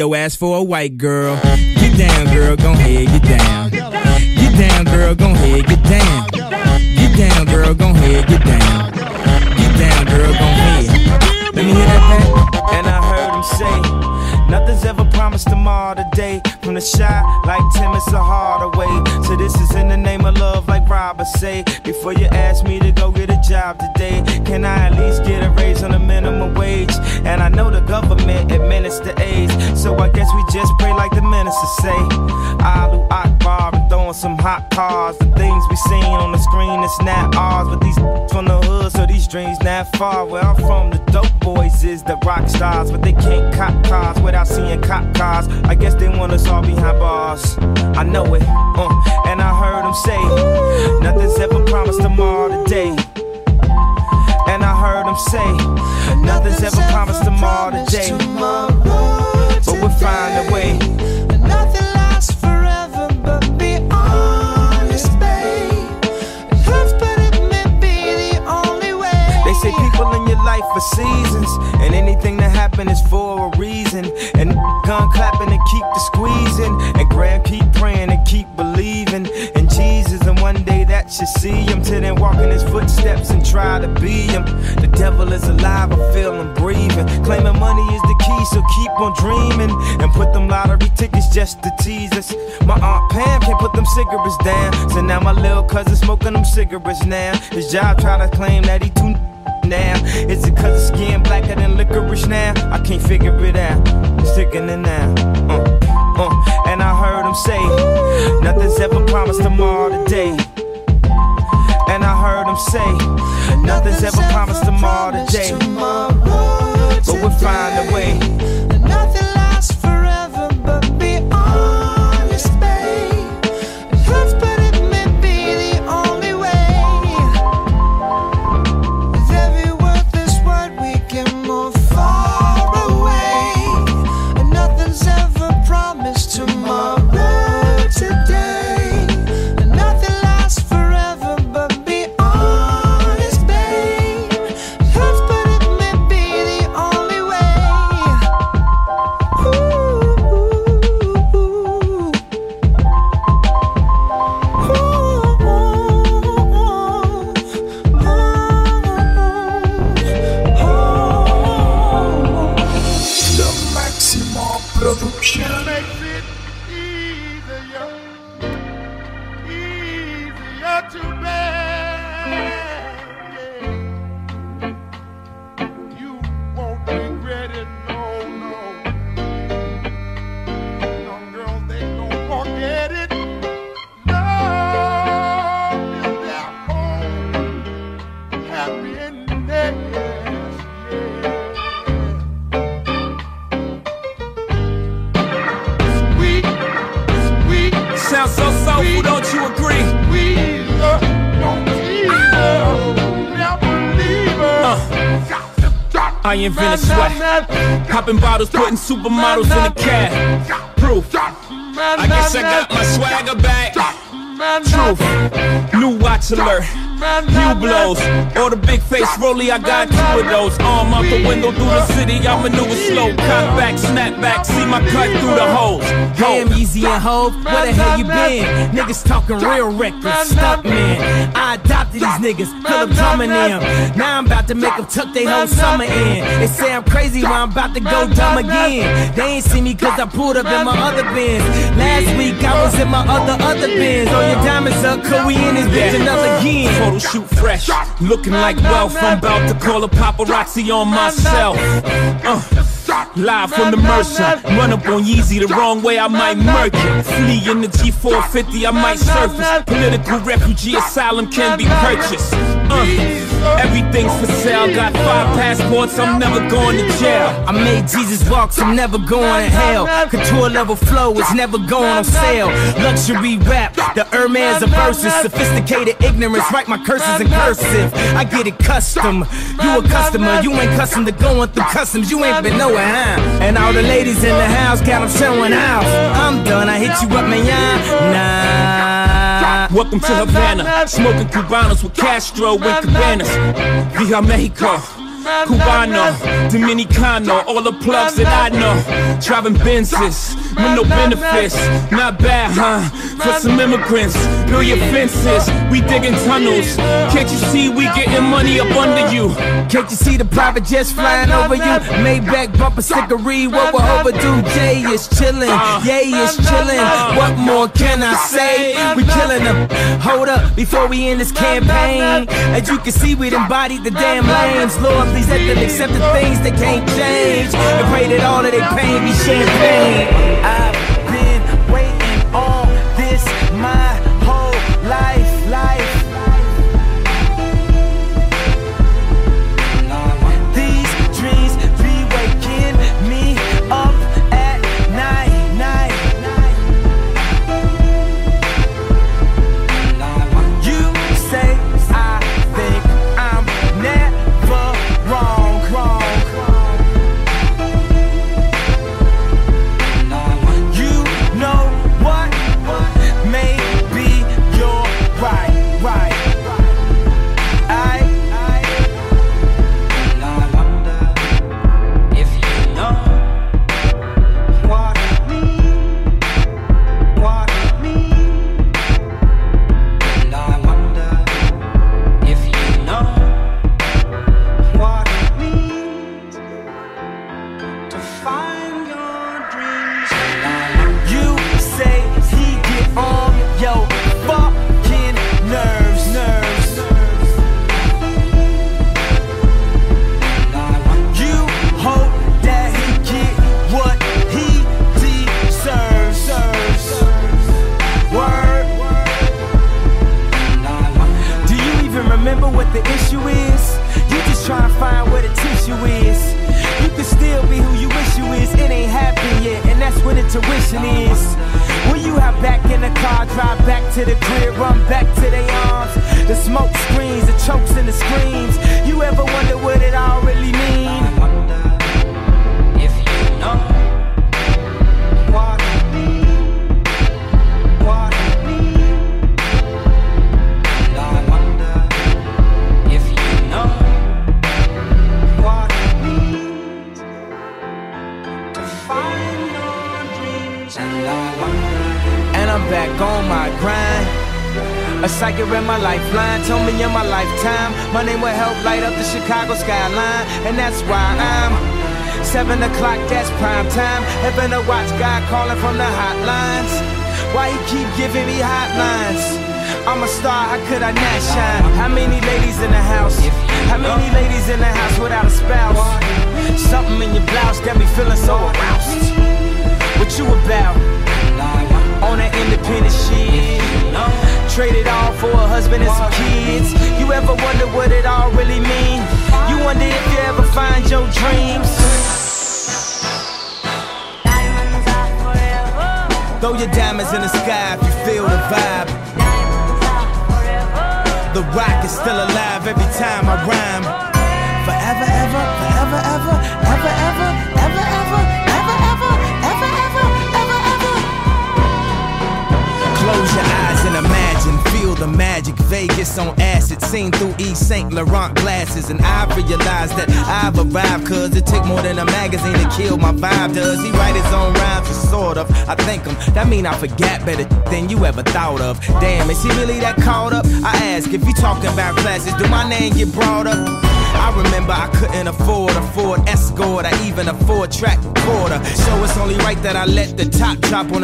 your ass for a white girl. Get down, girl, gon' head, get down. Get down, girl, gon' head, get down. Get down, girl, gon' head, get down. Get down, girl, gon' head. Let me hear that back. And I heard him say, Nothing's ever promised tomorrow today. From the shot, like Tim, it's a harder way. So this is in the name of love, like Robert say. Before you ask me to go get a job today, can I at least get a raise on the minimum wage? And I know the government administer AIDS, so I guess we just pray like the minister say. Allahu Akbar and throwing some hot cars. The things we seen on the screen, it's not ours. But these from the hood, so these dreams not far. Where I'm from, the dope boys is the rock stars, but they can't cop cars without seeing cop cars. I guess they want us all behind bars. I know it, uh, and I heard them say, nothing's ever promised tomorrow today. And I heard them say, nothing's ever promised tomorrow today. But we'll find a way. Say people in your life for seasons, and anything that happen is for a reason. And gun clapping and keep the squeezing, and Graham keep praying and keep believing in Jesus. And one day that you see him, till then walk in his footsteps and try to be him. The devil is alive, I feel him breathing. Claiming money is the key, so keep on dreaming and put them lottery tickets just to tease us. My aunt Pam can't put them cigarettes down, so now my little cousin smoking them cigarettes now. His job try to claim that he too now. Is it cause his skin blacker than licorice now? I can't figure it out. Sticking it now. Uh, uh. And I heard him say, nothing's ever promised tomorrow today. And I heard him say, nothing's ever promised tomorrow today. But we'll find a way. Supermodels in a cab. Proof. I guess I got my swagger back. Truth. New watch alert. Hublots. Or the big face rolly, I got two of those. Arm out the window through the city, I maneuver slow. Cut back, snap back, see my cut through the holes. Damn, Yeezy and Hov, where the hell you been? Niggas talking real reckless, stuck man. I these niggas, fill them drumming them. Now I'm about to make them tuck their whole summer in. They say I'm crazy, but I'm about to go dumb again. They ain't see me cause I pulled up in my other Benz. Last week I was in my other, other Benz. On your diamonds up, cause we in this bitch another again. Photo shoot fresh, looking like wealth. I'm about to call a paparazzi on myself. Uh, live from the Mercer, run up on Yeezy the wrong way, I might murk it. Flee in the G450, I might surface. Political refugee asylum can be purchased. Uh, everything's for sale. Got five passports, I'm never going to jail. I made Jesus walks, I'm never going to hell. Couture level flow is never going on sale. Luxury rap, the Hermes of verses. Sophisticated ignorance, write my curses in cursive. I get it custom. You a customer, you ain't custom to going through customs. You ain't been nowhere, huh? And all the ladies in the house got them showing out. I'm done, I hit you up, man. Nah. Welcome to Havana, smoking Cubanos with Castro and Cabanas. Via Mexico. Cubano, Dominicano, all the plugs that I know. Driving Benzes with no benefits. Not bad, huh? For some immigrants, build your fences. We digging tunnels. Can't you see we getting money up under you? Can't you see the private jets flying over you? Maybach bumper stickery, what we're overdue. Jay is chillin', Yay is chillin'. What more can I say? We killing them. Hold up, before we end this campaign. As you can see, we embodied the damn lames. Lord, please let them accept the things they can't change. And pray that all of their pain be champagne high.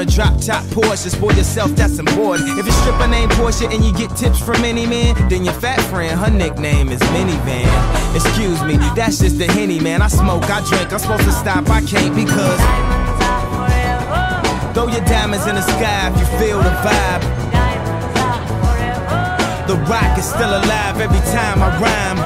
Drop a top Porsche. For yourself, that's important. If your stripper name Porsche and you get tips from any man, then your fat friend, her nickname is Minivan. Excuse me, that's just the henny man. I smoke, I drink, I'm supposed to stop, I can't because. Throw your diamonds in the sky if you feel the vibe. The rock is still alive every time I rhyme.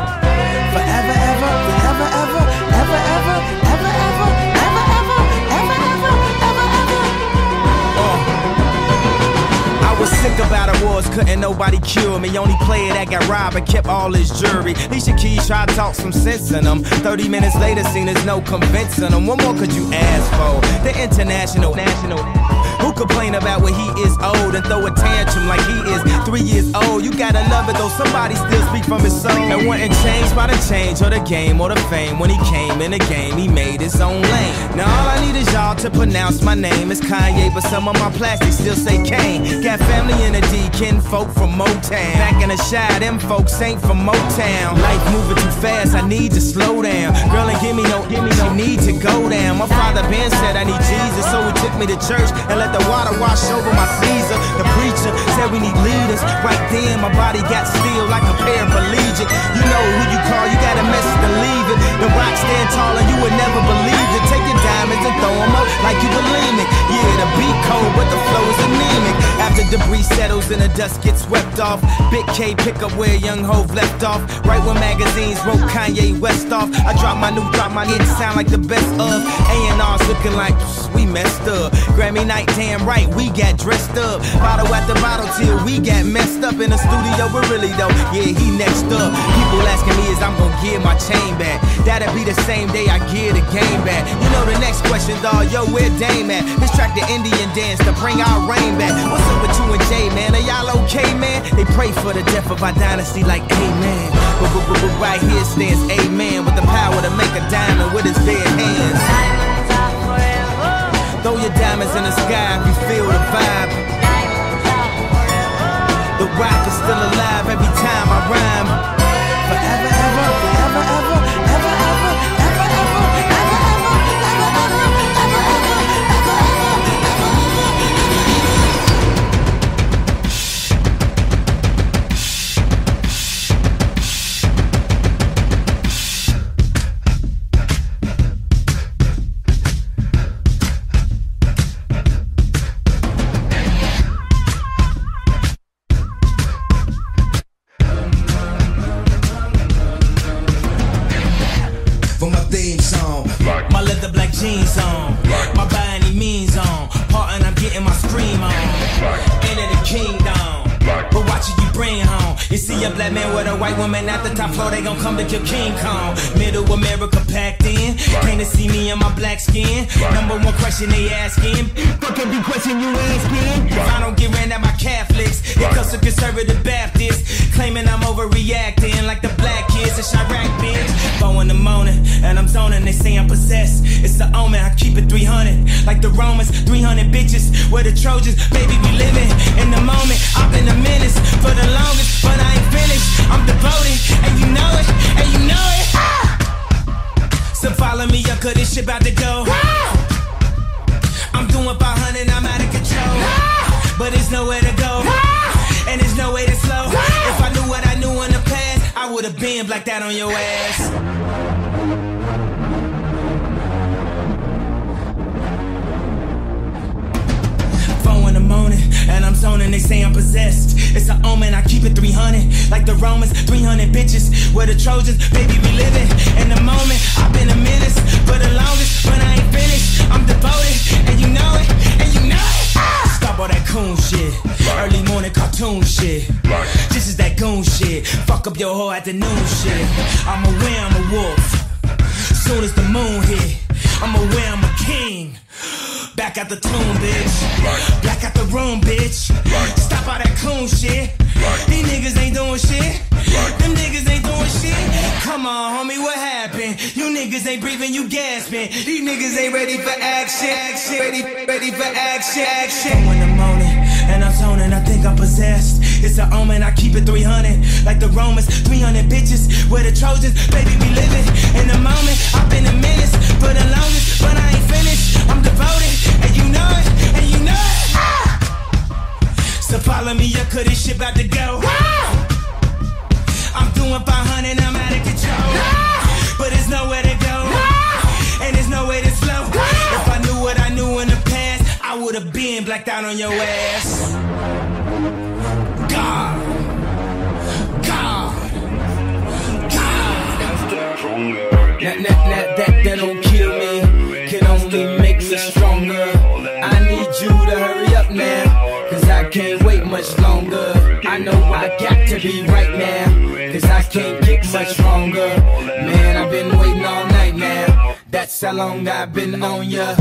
Was sick about awards, couldn't nobody cure me. Only player that got robbed and kept all his jury. Alicia Keys tried to talk some sense in them. 30 minutes later, seen there's no convincing them. What more could you ask for? The international, national. Who complain about when he is old and throw a tantrum like he is three years old? You gotta love it though, somebody still speak from his soul. And wasn't changed by the change or the game or the fame. When he came in the game, he made his own lane. Now all I need is y'all to pronounce my name. It's Kanye, but some of my plastics still say Kane. Got family in the D, kin folk from Motown. Back in the Chi, them folks ain't from Motown. Life moving too fast, I need to slow down. Girl, ain't give me no, give me no need to go down. My father Ben said I need Jesus, so he took me to church and let the water wash over my Caesar. The preacher said we need leaders. Right then, my body got still like a paraplegic. You know who you call, you got a message to leave it. The rock stand tall and you would never believe Take your diamonds and throw them up like you believe it. Yeah, the beat cold, but the flow is anemic. After debris settles and the dust gets swept off, Big K pick up where Young Hov left off. Right when magazines wrote Kanye West off, I drop my new drop, my hit sound like the best of. A&R's looking like we messed up. Grammy night, damn right, we got dressed up. Bottle after bottle till we got messed up in the studio, but really though, yeah, he next up. People asking me is I'm gonna give my chain back. That'll be the same day I give the game back. You know the next question, dawg, yo, where Dame at? This track the Indian dance to bring our rain back. What's up with you and Jay, man? Are y'all okay, man? They pray for the death of our dynasty like amen. But, but, but, but right here stands amen with the power to make a diamond with his bare hands. Throw your diamonds in the sky if you feel the vibe. The rock is still alive every time I rhyme. Forever, at the top floor, they gon' come to kill King Kong. Middle America packed in, came to see me in my black skin. Number one question they asking, can be question you asking? If I don't get ran at my Catholics, it comes to conservative Baptists, claiming I'm overreacting like the black kids in Chiraq, bitch. Four in the morning, and I'm zoning, they say I'm possessed. It's the omen, I keep it 300, like the Romans, 300 bitches. We're the Trojans, baby, we living in the moment. I've been a menace for the longest, but I ain't finished. I'm devoted, and you know it, and you know it. Ah! So follow me up, cause this shit about to go. Ah! I'm doing 500, I'm out of control. Ah! But there's nowhere to go, ah! and there's no way to slow. If I knew what I knew in the past, I would've been blacked out on your ass. And they say I'm possessed. It's an omen, I keep it 300. Like the Romans, 300 bitches. We're the Trojans, baby, we living in the moment. I've been a menace for the longest, but I ain't finished. I'm devoted, and you know it, and you know it. Ah! Stop all that coon shit. Early morning cartoon shit. This is that goon shit. Fuck up your whole afternoon shit. I'm aware I'm a wolf. Soon as the moon hit, I'm aware I'm a king. Back at the tomb, bitch. Back at the room, bitch. Stop all that coon shit. These niggas ain't doing shit. Them niggas ain't doing shit. Come on, homie, what happened? You niggas ain't breathing, you gasping. These niggas ain't ready for action. action. Ready, ready for action. Action. Four in the morning, and I'm zoning. I think I'm possessed. It's an omen. I keep it 300, like the Romans. 300 bitches. We're the Trojans, baby. We living in the moment. I've been a menace for the longest, but I ain't finished. I'm devoted, and you know it, and you know it. Ah! So follow me up, cause this shit about to go. I'm doing 500, I'm out of control. But there's nowhere to go. And there's no way to slow. If I knew what I knew in the past, I would've been blacked out on your ass. God, God, God. That, that, that, that, that don't kill me, can only make me stronger. I need you to hurry up now, cause I can't wait much longer. I know I got to be right now, cause I can't get much stronger. Man, I've been waiting all night now, that's how long I've been on ya.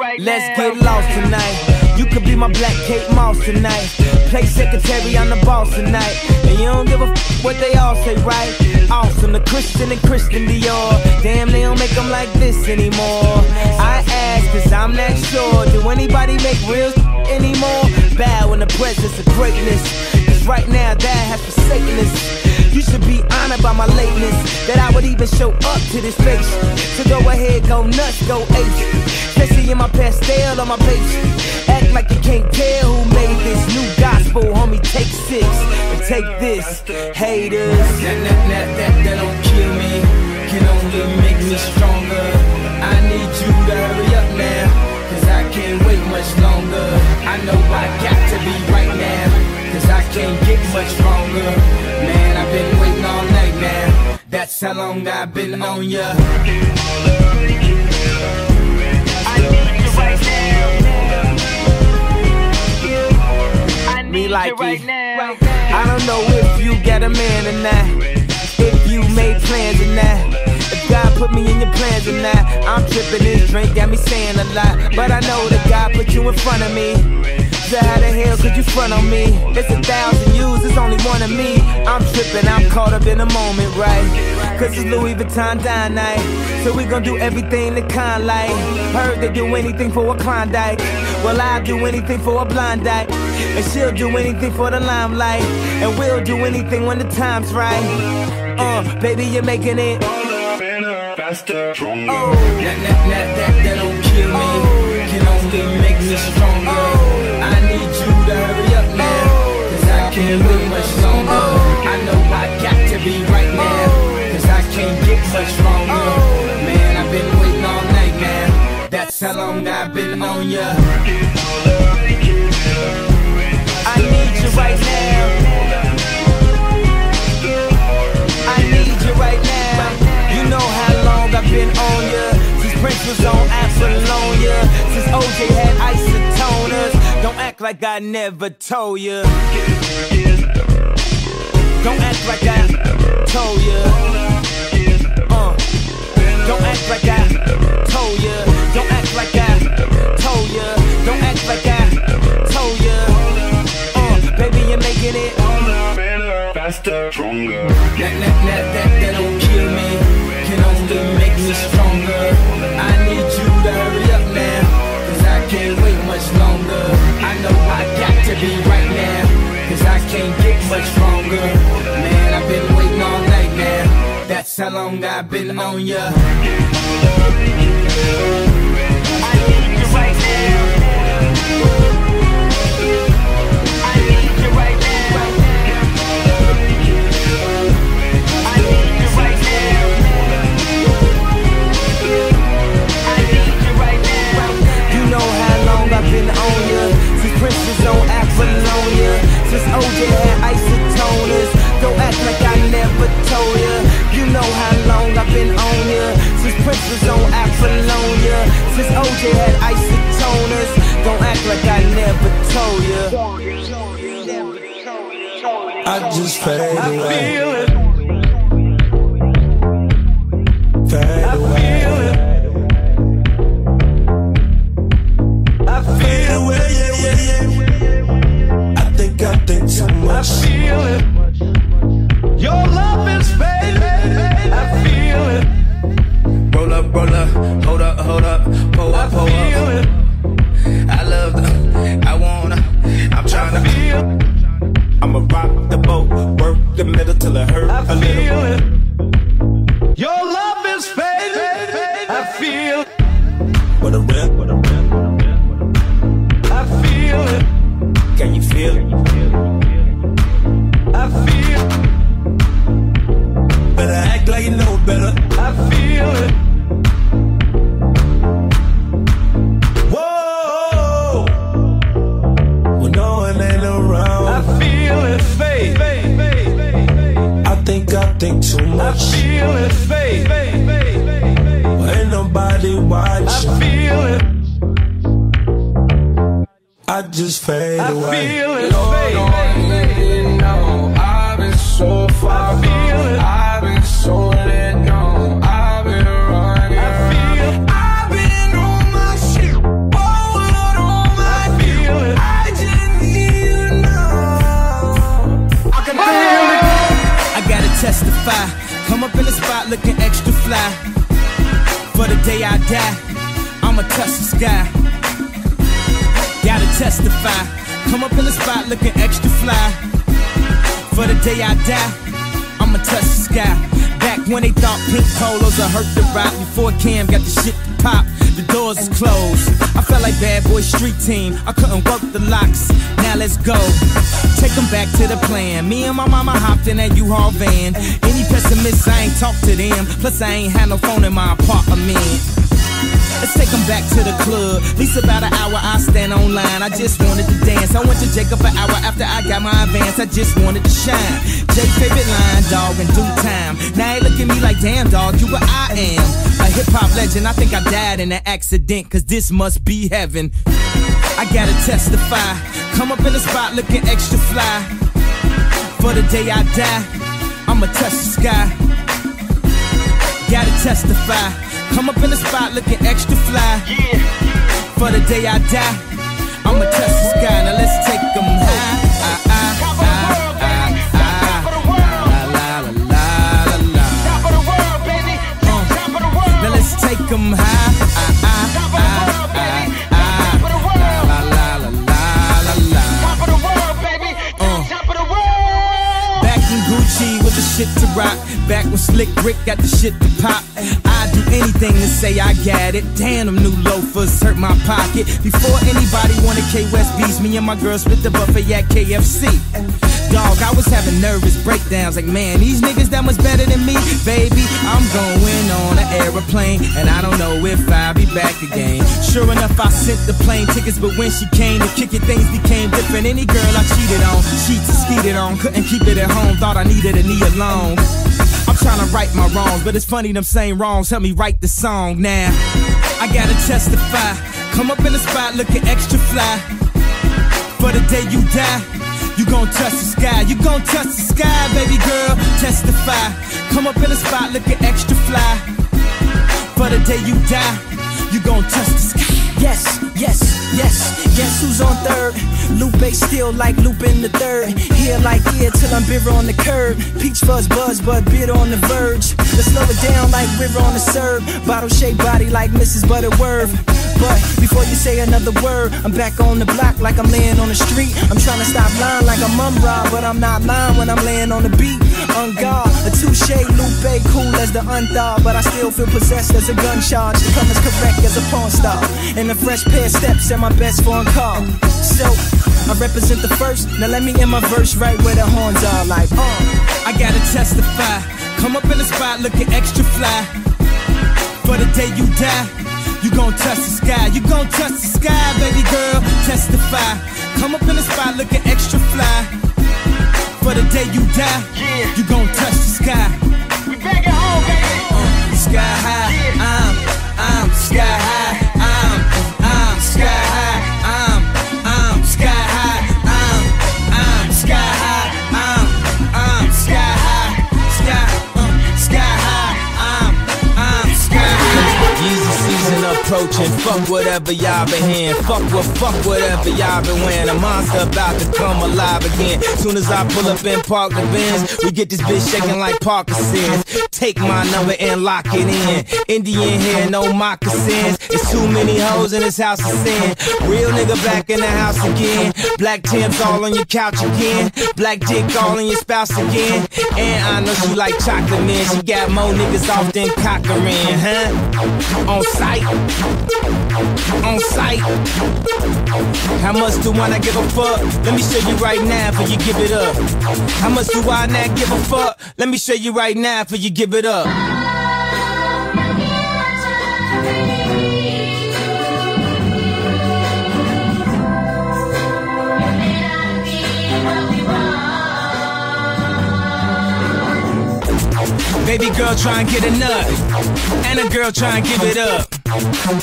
Let's get lost tonight. You could be my black Kate Moss tonight. Play secretary, I'm the boss tonight. And you don't give a f what they all say, right? Awesome, the Christian and Christian Dior. Damn, they don't make them like this anymore. I ask, cause I'm not sure. Do anybody make real anymore? Bow in the presence of greatness. Cause right now, that has forsaken us. You should be honored by my lateness. That I would even show up to this place. So go ahead, go nuts, go ape. Especially in my Pastelle on my Bape. Act like you can't tell who made this new gospel, homie. Take six and take this, haters. That, that, that, that, that don't kill me, can only make me stronger. I need you to hurry up now, cause I can't wait much longer. I know I got to be right now, cause I can't get much stronger. That's how long I've been on ya. Me like it. I don't know if you got a man or not. If you made plans or not. If God put me in your plans or not. I'm tripping this drink, got me saying a lot. But I know that God put you in front of me. So how the hell could you front on me? It's a thousand yous, it's only one of me. I'm tripping, I'm caught up in the moment, right? Cause it's Louis Vuitton dine night. So we gon' do everything the Kanye like. Heard they do anything for a Klondike. Well, I'll do anything for a blind dyke. And she'll do anything for the limelight. And we'll do anything when the time's right. Uh, baby, you're making it. Faster, stronger. Oh, that, that, that, that, that don't kill me. Can only make me stronger. I can't wait much longer. I know I got to be right now. Cause I can't get much stronger. Man, I've been waiting all night now. That's how long I've been on ya. I need you right now. I need you right now. You know how long I've been on ya. Since Prince was on Apollonia. Since OJ had isotoners. Act like I never told ya. Don't act like I told ya. Uh. Don't act like I told ya. Don't act like I told ya. Don't act like I told ya. Uh, baby, you're making it. better, Faster, stronger. That, that, that, that, that don't kill me, can only make me stronger. I been on ya. Plus, I ain't had no phone in my apartment. Let's take them back to the club. At least about an hour I stand online. I just wanted to dance. I went to Jacob an hour after I got my advance. I just wanted to shine. Jay favorite line, dog, in due time. Now they look at me like, damn, dog, you what I am. A hip hop legend. I think I died in an accident, cause this must be heaven. I gotta testify. Come up in the spot looking extra fly. For the day I die, I'ma touch the sky. Gotta testify. Come up in the spot looking extra fly. Yeah. For the day I die, I'ma touch the sky. Now let's take them high. Now let's take them high. Shit to rock. Back when Slick Rick got the shit to pop. I'd anything to say I got it. Damn, them new loafers hurt my pocket. Before anybody wanted K West beats, me and my girl split the buffet at KFC. Dog, I was having nervous breakdowns. Like, man, these niggas that much better than me. Baby, I'm going on an aeroplane, and I don't know if I'll be back again. Sure enough, I sent the plane tickets, but when she came to kick it, things became different. Any girl I cheated on, cheats skeeted on, couldn't keep it at home, thought I needed a knee alone. I'm trying to right my wrongs, but it's funny them same wrongs help me write the song now. I gotta testify. Come up in the spot looking extra fly. For the day you die, you gon' touch the sky. You gon' touch the sky, baby girl. Testify. Come up in the spot looking extra fly. For the day you die, you gon' touch the sky. Yes, yes, yes. Guess who's on third? Lupe still like looping the third. Here like here till I'm bitter on the curb. Peach fuzz buzz, but bitter on the verge. Let's slow it down like river on the serve. Bottle shaped body like Mrs. Butterworth. But before you say another word, I'm back on the block like I'm laying on the street. I'm trying to stop lying like I'm but I'm not lying when I'm laying on the beat. On guard, a touche, Lupe, cool as the unthawed, but I still feel possessed as a gun charge. Come as correct as a porn star. And a fresh pair of steps and my best phone call. So, I represent the first, now let me end my verse right where the horns are like, uh. I gotta testify. Come up in the spot looking extra fly. For the day you die, you gon' touch the sky. You gon' touch the sky, baby girl. Testify. Come up in the spot looking extra fly. For the day you die, you gon' touch the sky. We back at home, baby. Uh, sky high, I'm, I'm sky high. Approaching. Fuck whatever y'all been hearing. Fuck what, fuck whatever y'all been wearing. A monster about to come alive again. Soon as I pull up and park the Benz, we get this bitch shaking like Parkinson's. Take my number and lock it in. Indian hair, no moccasins. It's too many hoes in this house of sin. Real nigga back in the house again. Black Tim's all on your couch again. Black dick all in your spouse again. And I know she like chocolate man. She got more niggas off than Cochran, huh? On sight. On sight. How much do I not give a fuck? Let me show you right now for you give it up. How much do I not give a fuck? Let me show you right now for you give it up. Baby girl try and get a nut, and a girl try and give it up.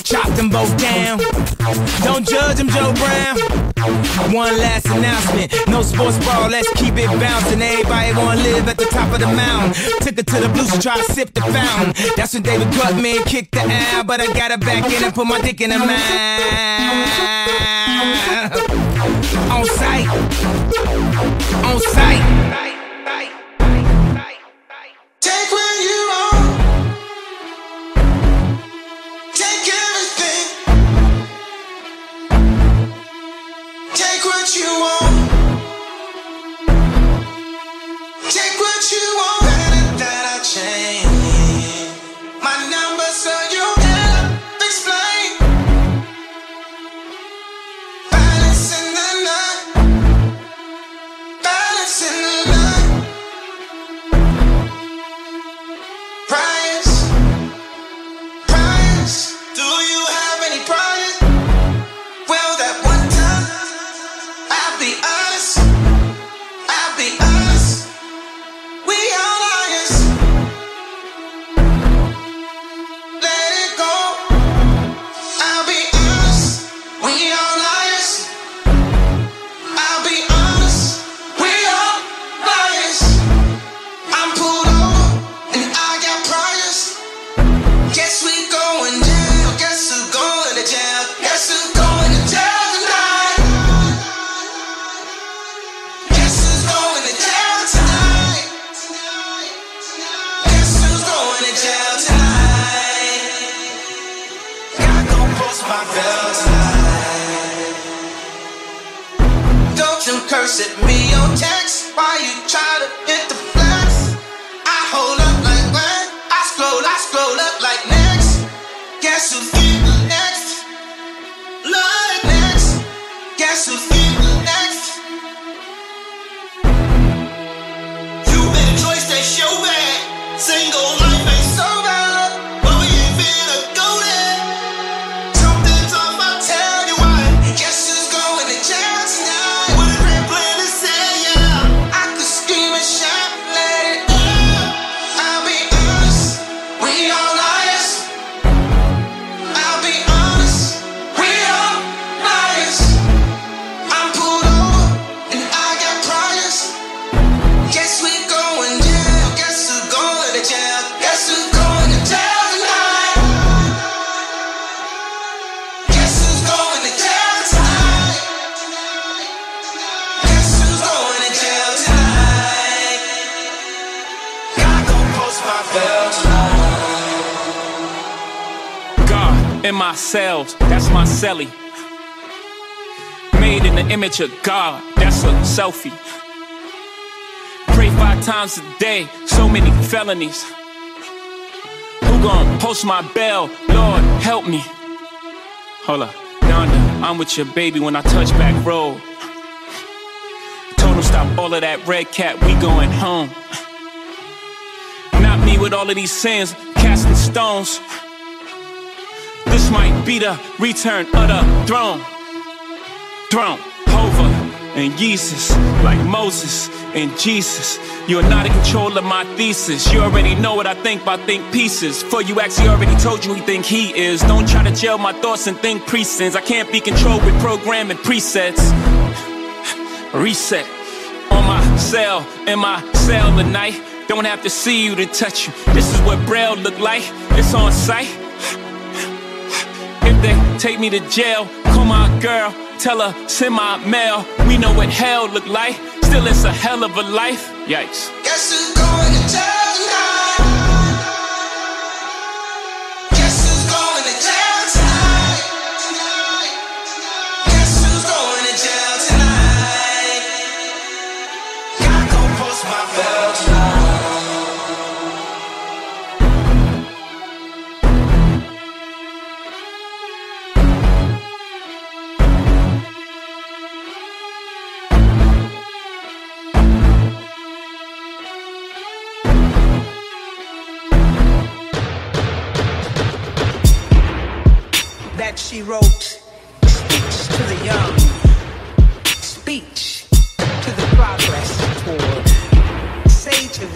Chop them both down. Don't judge them, Joe Brown. One last announcement. No sports ball, let's keep it bouncing. Everybody wanna live at the top of the mountain. Took it to the blues to try to sip the fountain. That's when David Grutman kicked the out, but I got it back in and put my dick in the mouth. On sight. On sight. Felonies. Who gon' post my bell? Lord, help me. Hold up, Donda, I'm with your baby when I touch back road. Told him stop all of that red cat, we going home. Not me with all of these sins, casting stones. This might be the return of the throne. Throne, and Jesus, like Moses and Jesus. You're not in control of my thesis. You already know what I think by think pieces. For you actually already told you he think he is. Don't try to jail my thoughts and think precincts. I can't be controlled with programming presets. Reset on my cell, in my cell tonight. Don't have to see you to touch you. This is what Braille look like. It's on sight. If they take me to jail, girl, tell her send my mail. We know what hell look like. Still, it's a hell of a life. Yikes.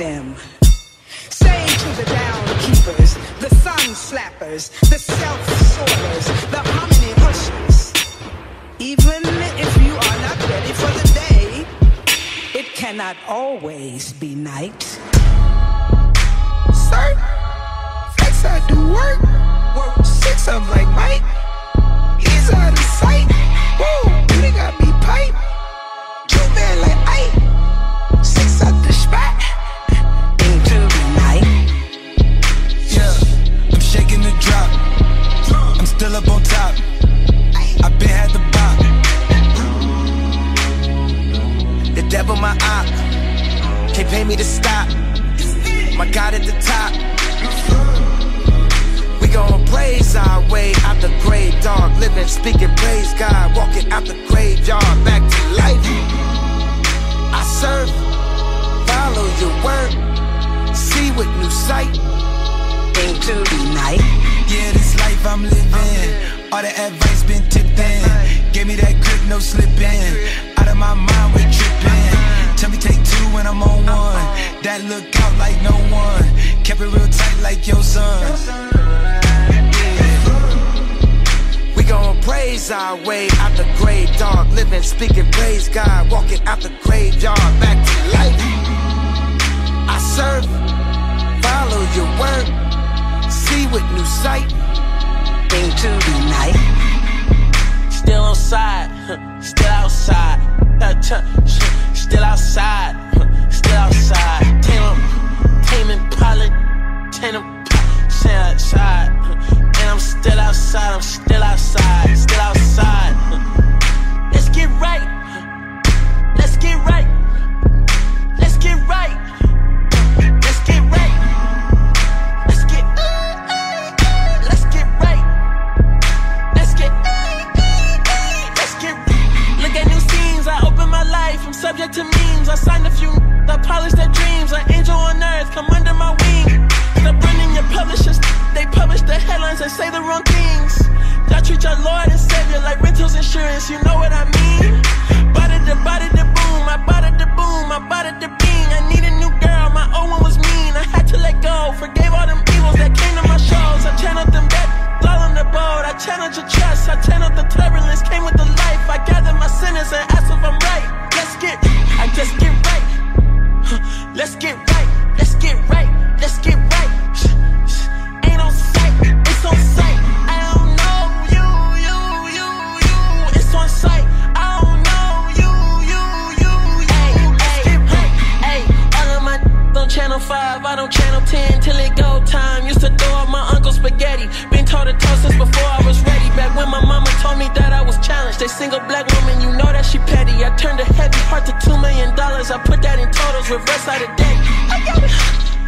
Them, say to the down keepers, the sun slappers, the self sorters, the hominin pushers. Even if you are not ready for the day, it cannot always be night. Sir, flex I do work, work six of like Mike. He's out of sight. Whoa, you got me pipe. Devil my op. Can't pay me to stop. My God at the top. We gon' praise our way out the grave, dog. Living, speaking, praise God. Walking out the graveyard, back to life. I serve, follow your word, see with new sight. Into the night. Yeah, this life I'm living. All the advice been tipped in. Gave me that grip, no slipping. Out of my mind, we tripping. Tell me take two when I'm on one. That look out like no one. Kept it real tight like your son. We gon' praise our way out the grave, dog. Living, speaking, praise God. Walking out the graveyard, back to life. I serve, follow your word, see with new sight. Into the night. Still on side, still outside. Uh, t- Still outside, still outside. Tame 'em, tame Impala, tame 'em, stay outside. And I'm still outside, I'm still outside, still outside. Let's get right, subject to memes. I signed a few. I polish their dreams. An angel on earth. Come under my wing. Stop running your publishers. They publish the headlines and say the wrong things. Y'all treat your Lord and Savior like rentals insurance. You know what I mean? Body the body the boom. I bought it the boom. I bought it the bean. I need a new girl. My old one was mean. I had to let go. Forgave all them evils that came to my shows. I channeled them back all on the boat. I channeled your trust. I channeled the turbulence. Came with the life. I gathered my sinners and asked if I'm right. Get, I just get right. Huh, Let's get right. Let's get right. Let's get right. Channel 5, I don't channel 10 till it go time. Used to throw up my uncle's spaghetti. Been told to toast since before I was ready. Back when my mama told me that I was challenged. They single black woman, you know that she petty. I turned a heavy heart to two million dollars. I put that in totals, reverse side of deck. I gotta,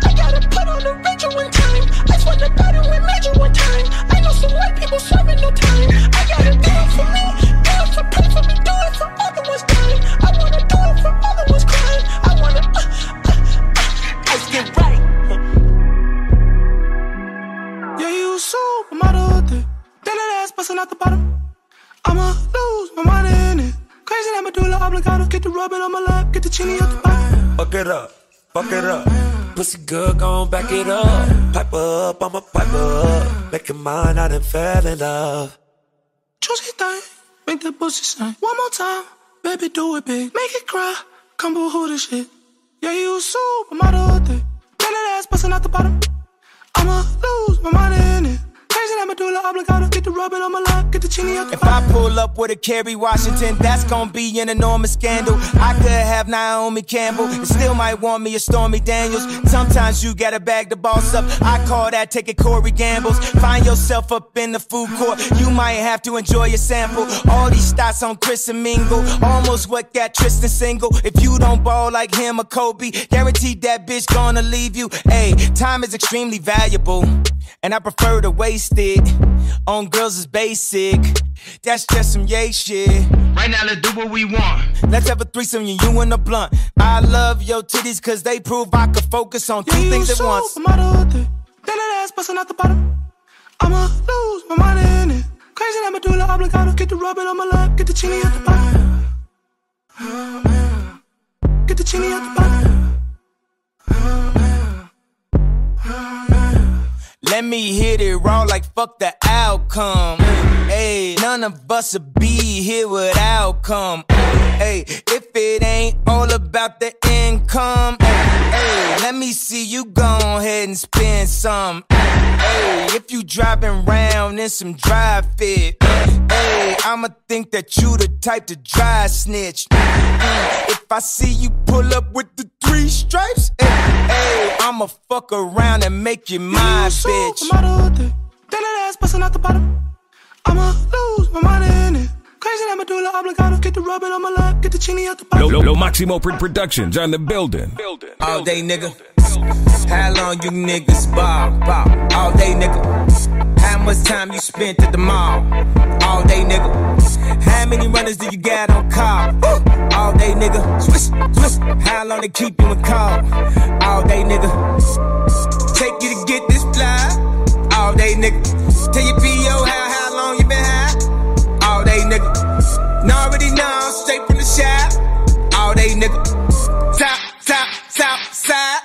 I gotta put on a Rachel one time. I to God, it went major one time. I know some white people serving no time. I gotta do it for me, do it for pray for me, do it for the ones dying. I wanna do it for the ones crying. Yeah, you supermodel, the then that ass busting out the bottom. I'ma lose my mind in it. Crazy that medulla oblongata. Get the rubbing on my lap, get the chili out the bottom. Fuck it up, fuck it up. Pussy good, gon' back it up. Pipe up, I'ma pipe up. Make it mine, I done fell in love. Juicy thing, make that pussy sing. One more time, baby, do it big. Make it cry, come boo hoo this shit. Yeah, you supermodel, the then that ass busting out the bottom. I'ma lose my mind in it. Crazy that medulla oblongata. Get the rubbing on my lap, get the chili at the If I pull up with a Kerry Washington, that's gonna be an enormous scandal. I could have Naomi Campbell and still might want me a Stormy Daniels. Sometimes you gotta bag the boss up. I call that taking Corey Gambles. Find yourself up in the food court. You might have to enjoy your sample. All these stats on Christian Mingle. Almost what got Tristan single. If you don't ball like him or Kobe, guaranteed that bitch gonna leave you. Hey, time is extremely valuable. And I prefer to waste it on girls is basic. That's just some yay shit. Right now, let's do what we want. Let's have a threesome, you, you and the blunt. I love your titties cause they prove I could focus on two Yeah, things at once. supermodel, the then that ass busting out the bottom. I'ma lose my mind in it. Crazy that medulla oblongata. Get the rubbing on my lap, get the chili at the bottom. Get the chili at the bottom. Let me hit it raw like fuck the outcome. Hey, none of us would be here without come. Hey, if it ain't all about the income, hey, let me see you go ahead and spend some. Hey, if you driving round in some dry fit, hey, I'ma think that you the type to dry snitch. If I see you pull up with the three stripes, hey, I'ma fuck around and make you my bitch. I'm out of the That that ass busting out the bottom. I'ma lose my mind in it. Crazy that medulla oblongata. Get the rubbing on my lap. Get the chini out the Lo, bottom. Lo Maximo Pr- Productions on the building. All day, nigga. How long you niggas ball, ball? All day, nigga. How much time you spent at the mall? All day, nigga. How many runners do you got on call? All day, nigga. Swish, swish. How long they keep you in call? All day, nigga. Take you to get this fly. All day, nigga. Tell your PO how, nigga. Know already know, straight from the shop. All day, nigga. Top, top, top, side.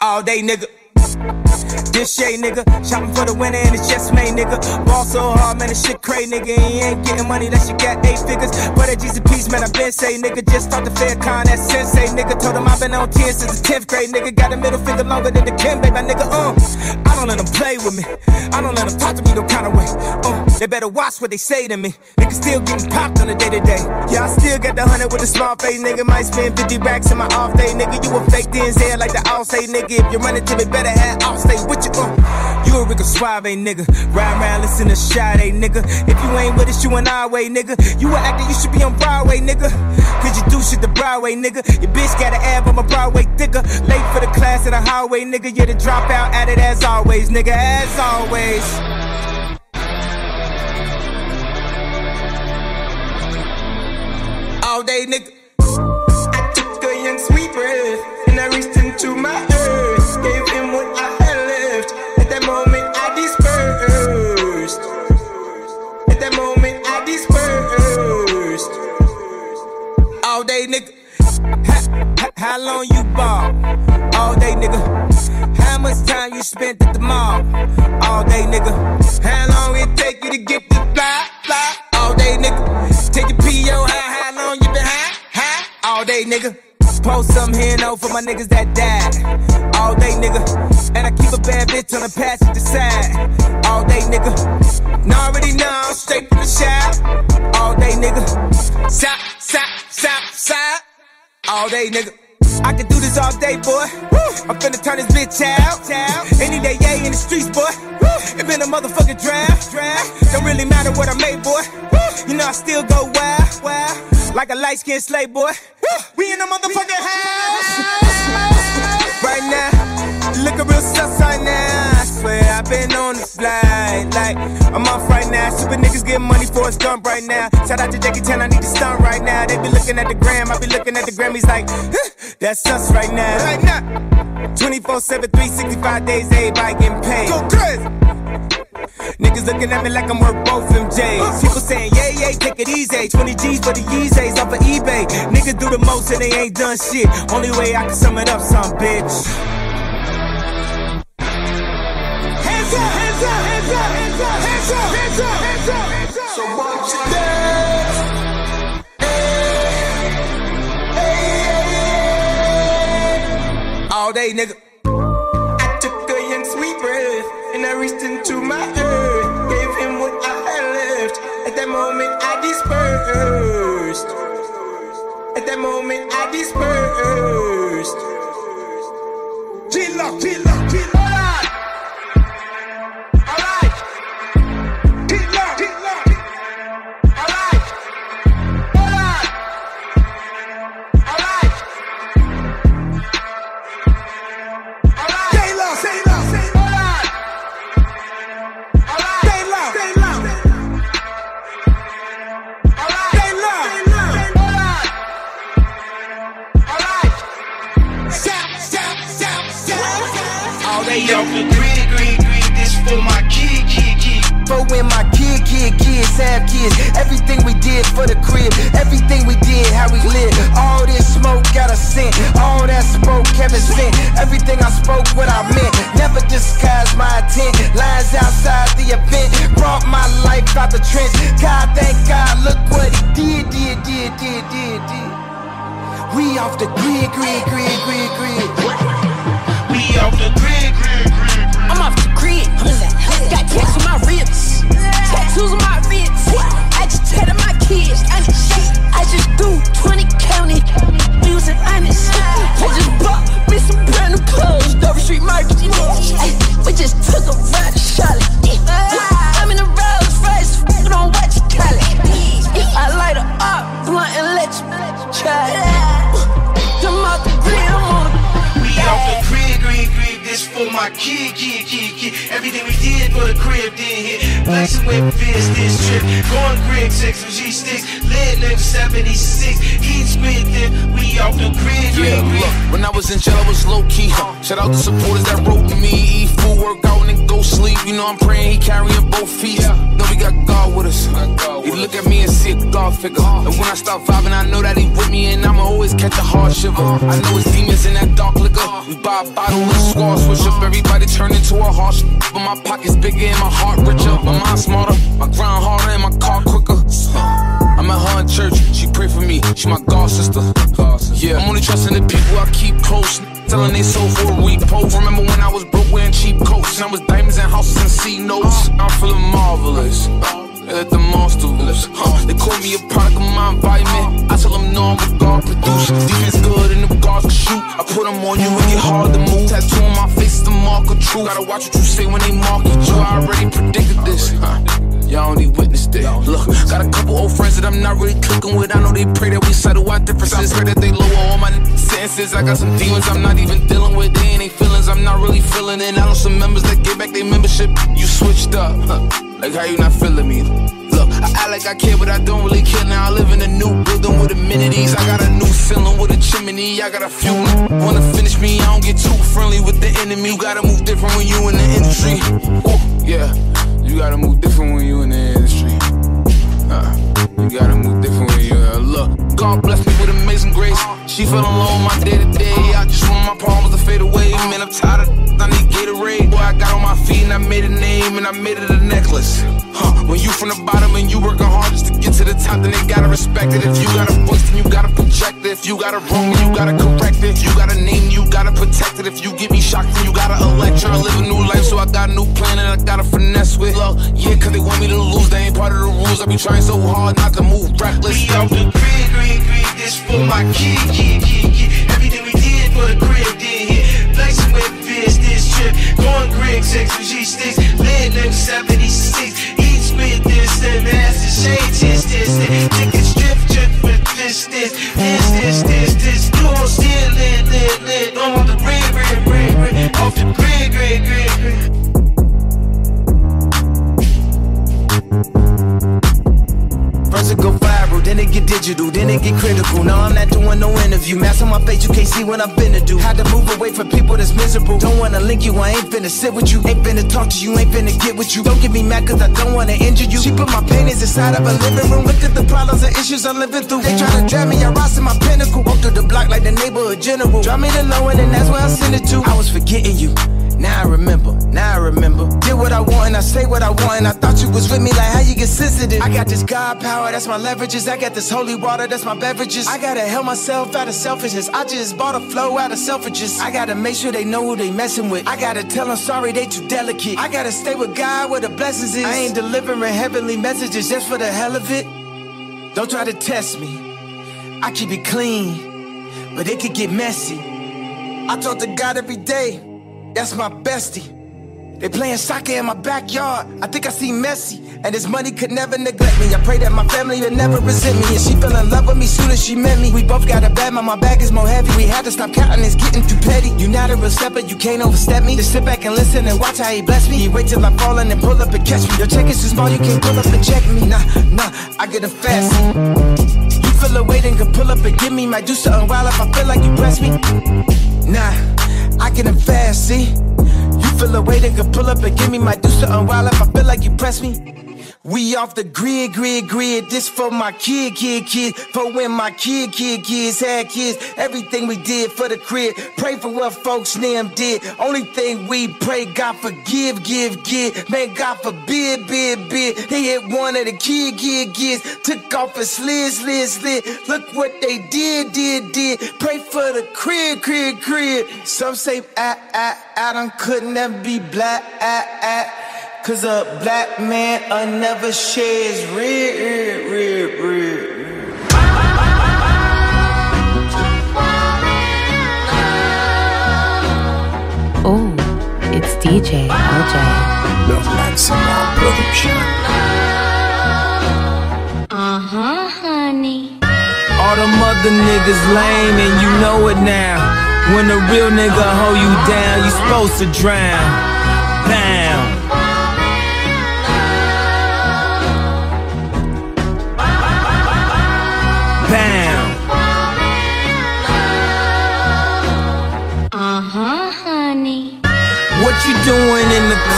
All day, nigga. This shit, nigga. Shopping for the winner and it's just made, nigga. Ball so hard, man, this shit crazy, nigga. And ain't getting money unless you got eight figures. But at Peace, man, I been say, nigga. Just start the fair con, that sensei, nigga. Told him i been on 10 since the 10th grade, nigga. Got a middle finger longer than the Kim, baby, nigga. Uh, I don't let them play with me. I don't let them talk to me no kind of way. Uh, they better watch what they say to me. Nigga still getting popped on the day to day. Yeah, I still got the hundred with a small face, nigga. Might spend 50 racks in my off day, nigga. You a fake DNZ like the all say, nigga. If you run into me, better have all stay with you. Uh. You a Rico Suave, ain't nigga. Ride around, listen to Sade, nigga. If you ain't with us, you an our way, nigga. You an actor, you should be on Broadway, nigga. Cause you do shit the Broadway, nigga. Your bitch got an ab on my Broadway thicker. Late for the class in the highway, nigga. You're the dropout at it as always, nigga. As always. All day, nigga. I took a young sweet breath and I reached into my How long you ball? All day, nigga. How much time you spent at the mall? All day, nigga. How long it take you to get the fly, fly? All day, nigga. Take your PO, how, how long you been high, high? All day, nigga. Post some here and for my niggas that died. All day, nigga. And I keep a bad bitch on the passenger side. All day, nigga. Know already know, straight from the shop. All day, nigga. Side, side, side, side. All day, nigga. I can do this all day, boy. I'm finna turn this bitch out. Any day, yeah, in the streets, boy. It been a motherfucking draft. Don't really matter what I made, boy. You know I still go wild, wild. Like a light skinned slave, boy. We in the motherfucking house. Right now, looking real sus right now. Swear I've been on the fly. Like, I'm off right now. Super niggas get money for a stunt right now. Shout out to Jackie Chan, I need to stunt right now. They be looking at the gram, I be looking at the Grammys like, huh, that's us right now. Right now. 24 7, 365 days, everybody getting paid. Go crazy. Niggas looking at me like I'm worth both MJs. People saying, yeah, yeah, take it easy. 20 G's for the Yeezys off of eBay. Niggas do the most and they ain't done shit. Only way I can sum it up, some bitch. All day, nigga. I took a young sweet breath and I reached into my earth. Gave him what I had left. At that moment, I dispersed. At that moment, I dispersed. G-Lock, G-Lock, G-Lock. Alright. For when my kid, kid, kids have kids. Everything we did for the crib, everything we did, how we live. All this smoke got a scent, all that smoke Kevin sent. Everything I spoke, what I meant. Never disguise my intent. Lines outside the event, brought my life out the trench. God, thank God, look what he did, did, did, did, did, did. We off the grid, grid, grid, grid, grid. We off the grid. I'm off the grid. Got tats on my ribs, tattoos on my wrists. I just tatted my kids. I just do 20 county. Was honest. I just bought me some brand new clothes. Dover Street Market. We just took a ride to Charlotte. For my kid, kid, kid, kid. Everything we did for the crib didn't hit. Flexing with biz this trip. Going grid six with G sticks. Lead nigga 76. Heat spit then. We off the grid, Yeah, grid, look, when I was in jail, I was low key. Huh? Shout out to supporters that wrote me. Eat food, work out, and then go sleep. You know I'm praying he carrying both feet. Know we got God with us. He look at me and see a God figure. And when I start vibing, I know that he with me, and I'ma always catch a hard shiver. I know it's demons in that dark liquor. We buy a bottle and squad switch up. Everybody turn into a harsh. But my pockets bigger and my heart richer. My mind smarter, my grind harder, and my car quicker. I'm at her in church, she pray for me, she my god sister. Yeah, I'm only trusting the people I keep close. Telling they sold for a repo. Remember when I was broke wearing cheap coats, and I was diamonds and houses and C notes. Uh, I'm feeling marvelous. They let the monster loose. Huh. They call me a product of my environment. I tell them no, I'm a God producer. Defense good and them guards can shoot. I put them on you and get hard to move. Tattoo on my Gotta watch what you say when they market you. I already predicted this. Huh. Y'all only witnessed it. Look, got a couple old friends that I'm not really clicking with. I know they pray that we settle our differences. Pray that they lower all my senses. I got some demons I'm not even dealing with. They ain't feelings I'm not really feeling it. I know some members that get back their membership. You switched up. Huh. Like how you not feeling me? I act like I care, but I don't really care. Now I live in a new building with amenities. I got a new ceiling with a chimney. I got a few wanna finish me. I don't get too friendly with the enemy. You gotta move different when you in the industry. Woo, yeah, you gotta move different when you in the industry. Uh, you gotta move different when you uh, look. God bless me with amazing grace. She fell alone my day to day. I just want my problems to fade away. Man, I'm tired of I need Gatorade. Boy, I got on my feet and I made a name and I made it a necklace. Huh, when you from the bottom and you working hard just to get to the top, then they gotta respect it. If you got a voice, then you gotta project it. If you got a wrong, you gotta correct it. If you got a name, you gotta protect it. If you get me shocked, then you gotta elect. I live a new life, so I got a new plan and I gotta finesse with. Look, yeah, cause they want me to lose, they ain't part of the rules. I be trying so hard not to move reckless. We off the grid, grid, grid. This for my kid, kid, kid, kid. Everything we did for the crib did hit. Flexing with biz this trip. Going grid six with G sticks. Lead nigga 76. Eat spit this and that's the shade this this this. Chicken strip trip with this this this this this this. You on still lit lit lit on the grid grid grid grid. Off the grid grid grid grid. It go viral, then it get digital, then it get critical. Now I'm not doing no interview. Mask on my face, you can't see what I'm finna do. Had to move away from people that's miserable. Don't wanna link you, I ain't finna sit with you. Ain't finna talk to you, ain't finna get with you. Don't get me mad cause I don't wanna injure you. She put my paintings inside of a living room. Look at the problems and issues I'm living through. They try to drag me, I rise to my pinnacle. Walk through the block like the neighborhood general. Drop me the low end and that's where I send it to. I was forgetting you. Now I remember, now I remember. Did what I want and I say what I want. And I thought you was with me, like how you get sensitive. I got this God power, that's my leverages. I got this holy water, that's my beverages. I gotta help myself out of selfishness. I just bought a flow out of selfishness. I gotta make sure they know who they messing with. I gotta tell them sorry, they too delicate. I gotta stay with God where the blessings is. I ain't delivering heavenly messages just for the hell of it. Don't try to test me. I keep it clean, but it could get messy. I talk to God every day. That's my bestie. They playing soccer in my backyard. I think I see Messi, and his money could never neglect me. I pray that my family will never resent me. And she fell in love with me soon as she met me. We both got a bad, but my bag is more heavy. We had to stop counting, it's getting too petty. You not a real stepper, you can't overstep me. Just sit back and listen and watch how he bless me. He wait till I fall and pull up and catch me. Your check is too small, you can't pull up and check me. Nah, nah, I get a fast. You feel a weight and can pull up and give me. Might do something wild if I feel like you press me. Nah, I him fast, see? You feel a weight and can pull up and give me. my do something wild if I feel like you press me. We off the grid, grid, grid. This for my kid, kid, kid. For when my kid, kid, kids had kids. Everything we did for the crib. Pray for what folks them did. Only thing we pray, God forgive, give, give. Man, God forbid, bid, bid. They hit one of the kid, kid, kids. Took off a slid, slid, slid. Look what they did, did, did. Pray for the crib, crib, crib. Some say, ah, ah, Adam could never be black, ah, ah. Cause a black man will never share his rib, rib, rib. Oh, it's DJ LJ. Le Maximum Production. Uh huh, honey. All the mother niggas lame and you know it now. When a real nigga hold you down, you supposed to drown.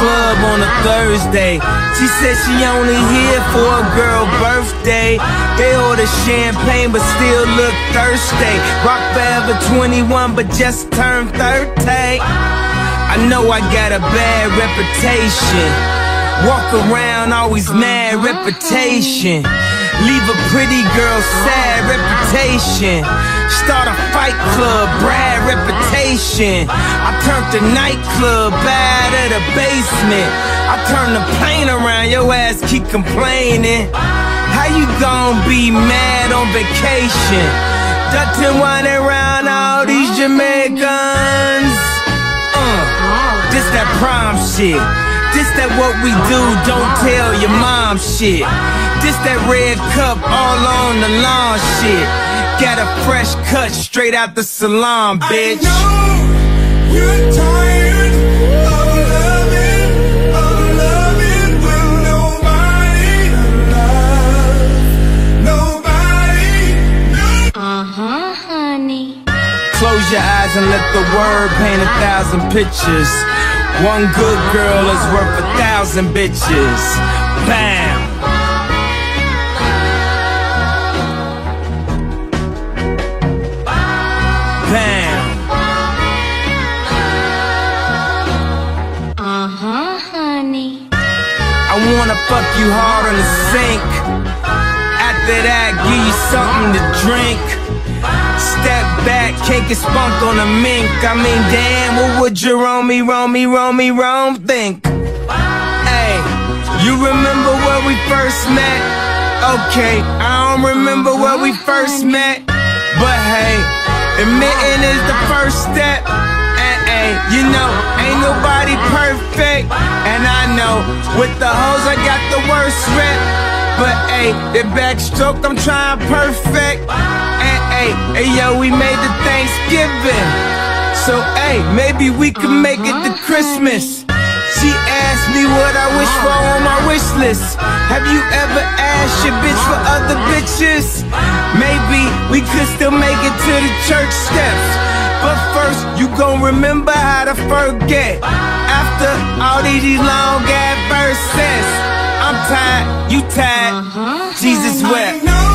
Club on a Thursday? She said she only here for a girl birthday. They order champagne but still look thirsty. Rock forever 21 but just turned 30. I know I got a bad reputation. Walk around always mad reputation. Leave a pretty girl sad reputation. Start a fight club, Brad reputation. I turned the nightclub bad at the basement. I turn the plane around, your ass keep complaining. How you gon' be mad on vacation? Dutton winding around all these Jamaicans. Uh, this that prom shit. This that what we do, don't tell your mom shit. This that red cup all on the lawn shit. Got a fresh cut straight out the salon, bitch. You're tired of loving, of loving when nobody loves, nobody Uh huh, honey. Close your eyes and let the word paint a thousand pictures. One good girl is worth a thousand bitches. Wanna fuck you hard on the sink. After that, give you something to drink. Step back, cake is spunk on a mink. I mean, damn, what would Jerome, Rome, Rome, Rome think? Hey, you remember where we first met? Okay, I don't remember where we first met. But hey, admitting is the first step. Hey, you know, ain't nobody perfect. And I know, with the hoes, I got the worst rep. But hey, the backstroke, I'm trying perfect. And hey, hey, yo, we made the Thanksgiving. So hey, maybe we can make it to mm-hmm. Christmas. She asked me what I wish for on my wish list. Have you ever asked your bitch for other bitches? Maybe we could still make it to the church steps. But first, you gon' remember how to forget. After all these long ass verses, I'm tired, you tired. Uh-huh. Jesus wept.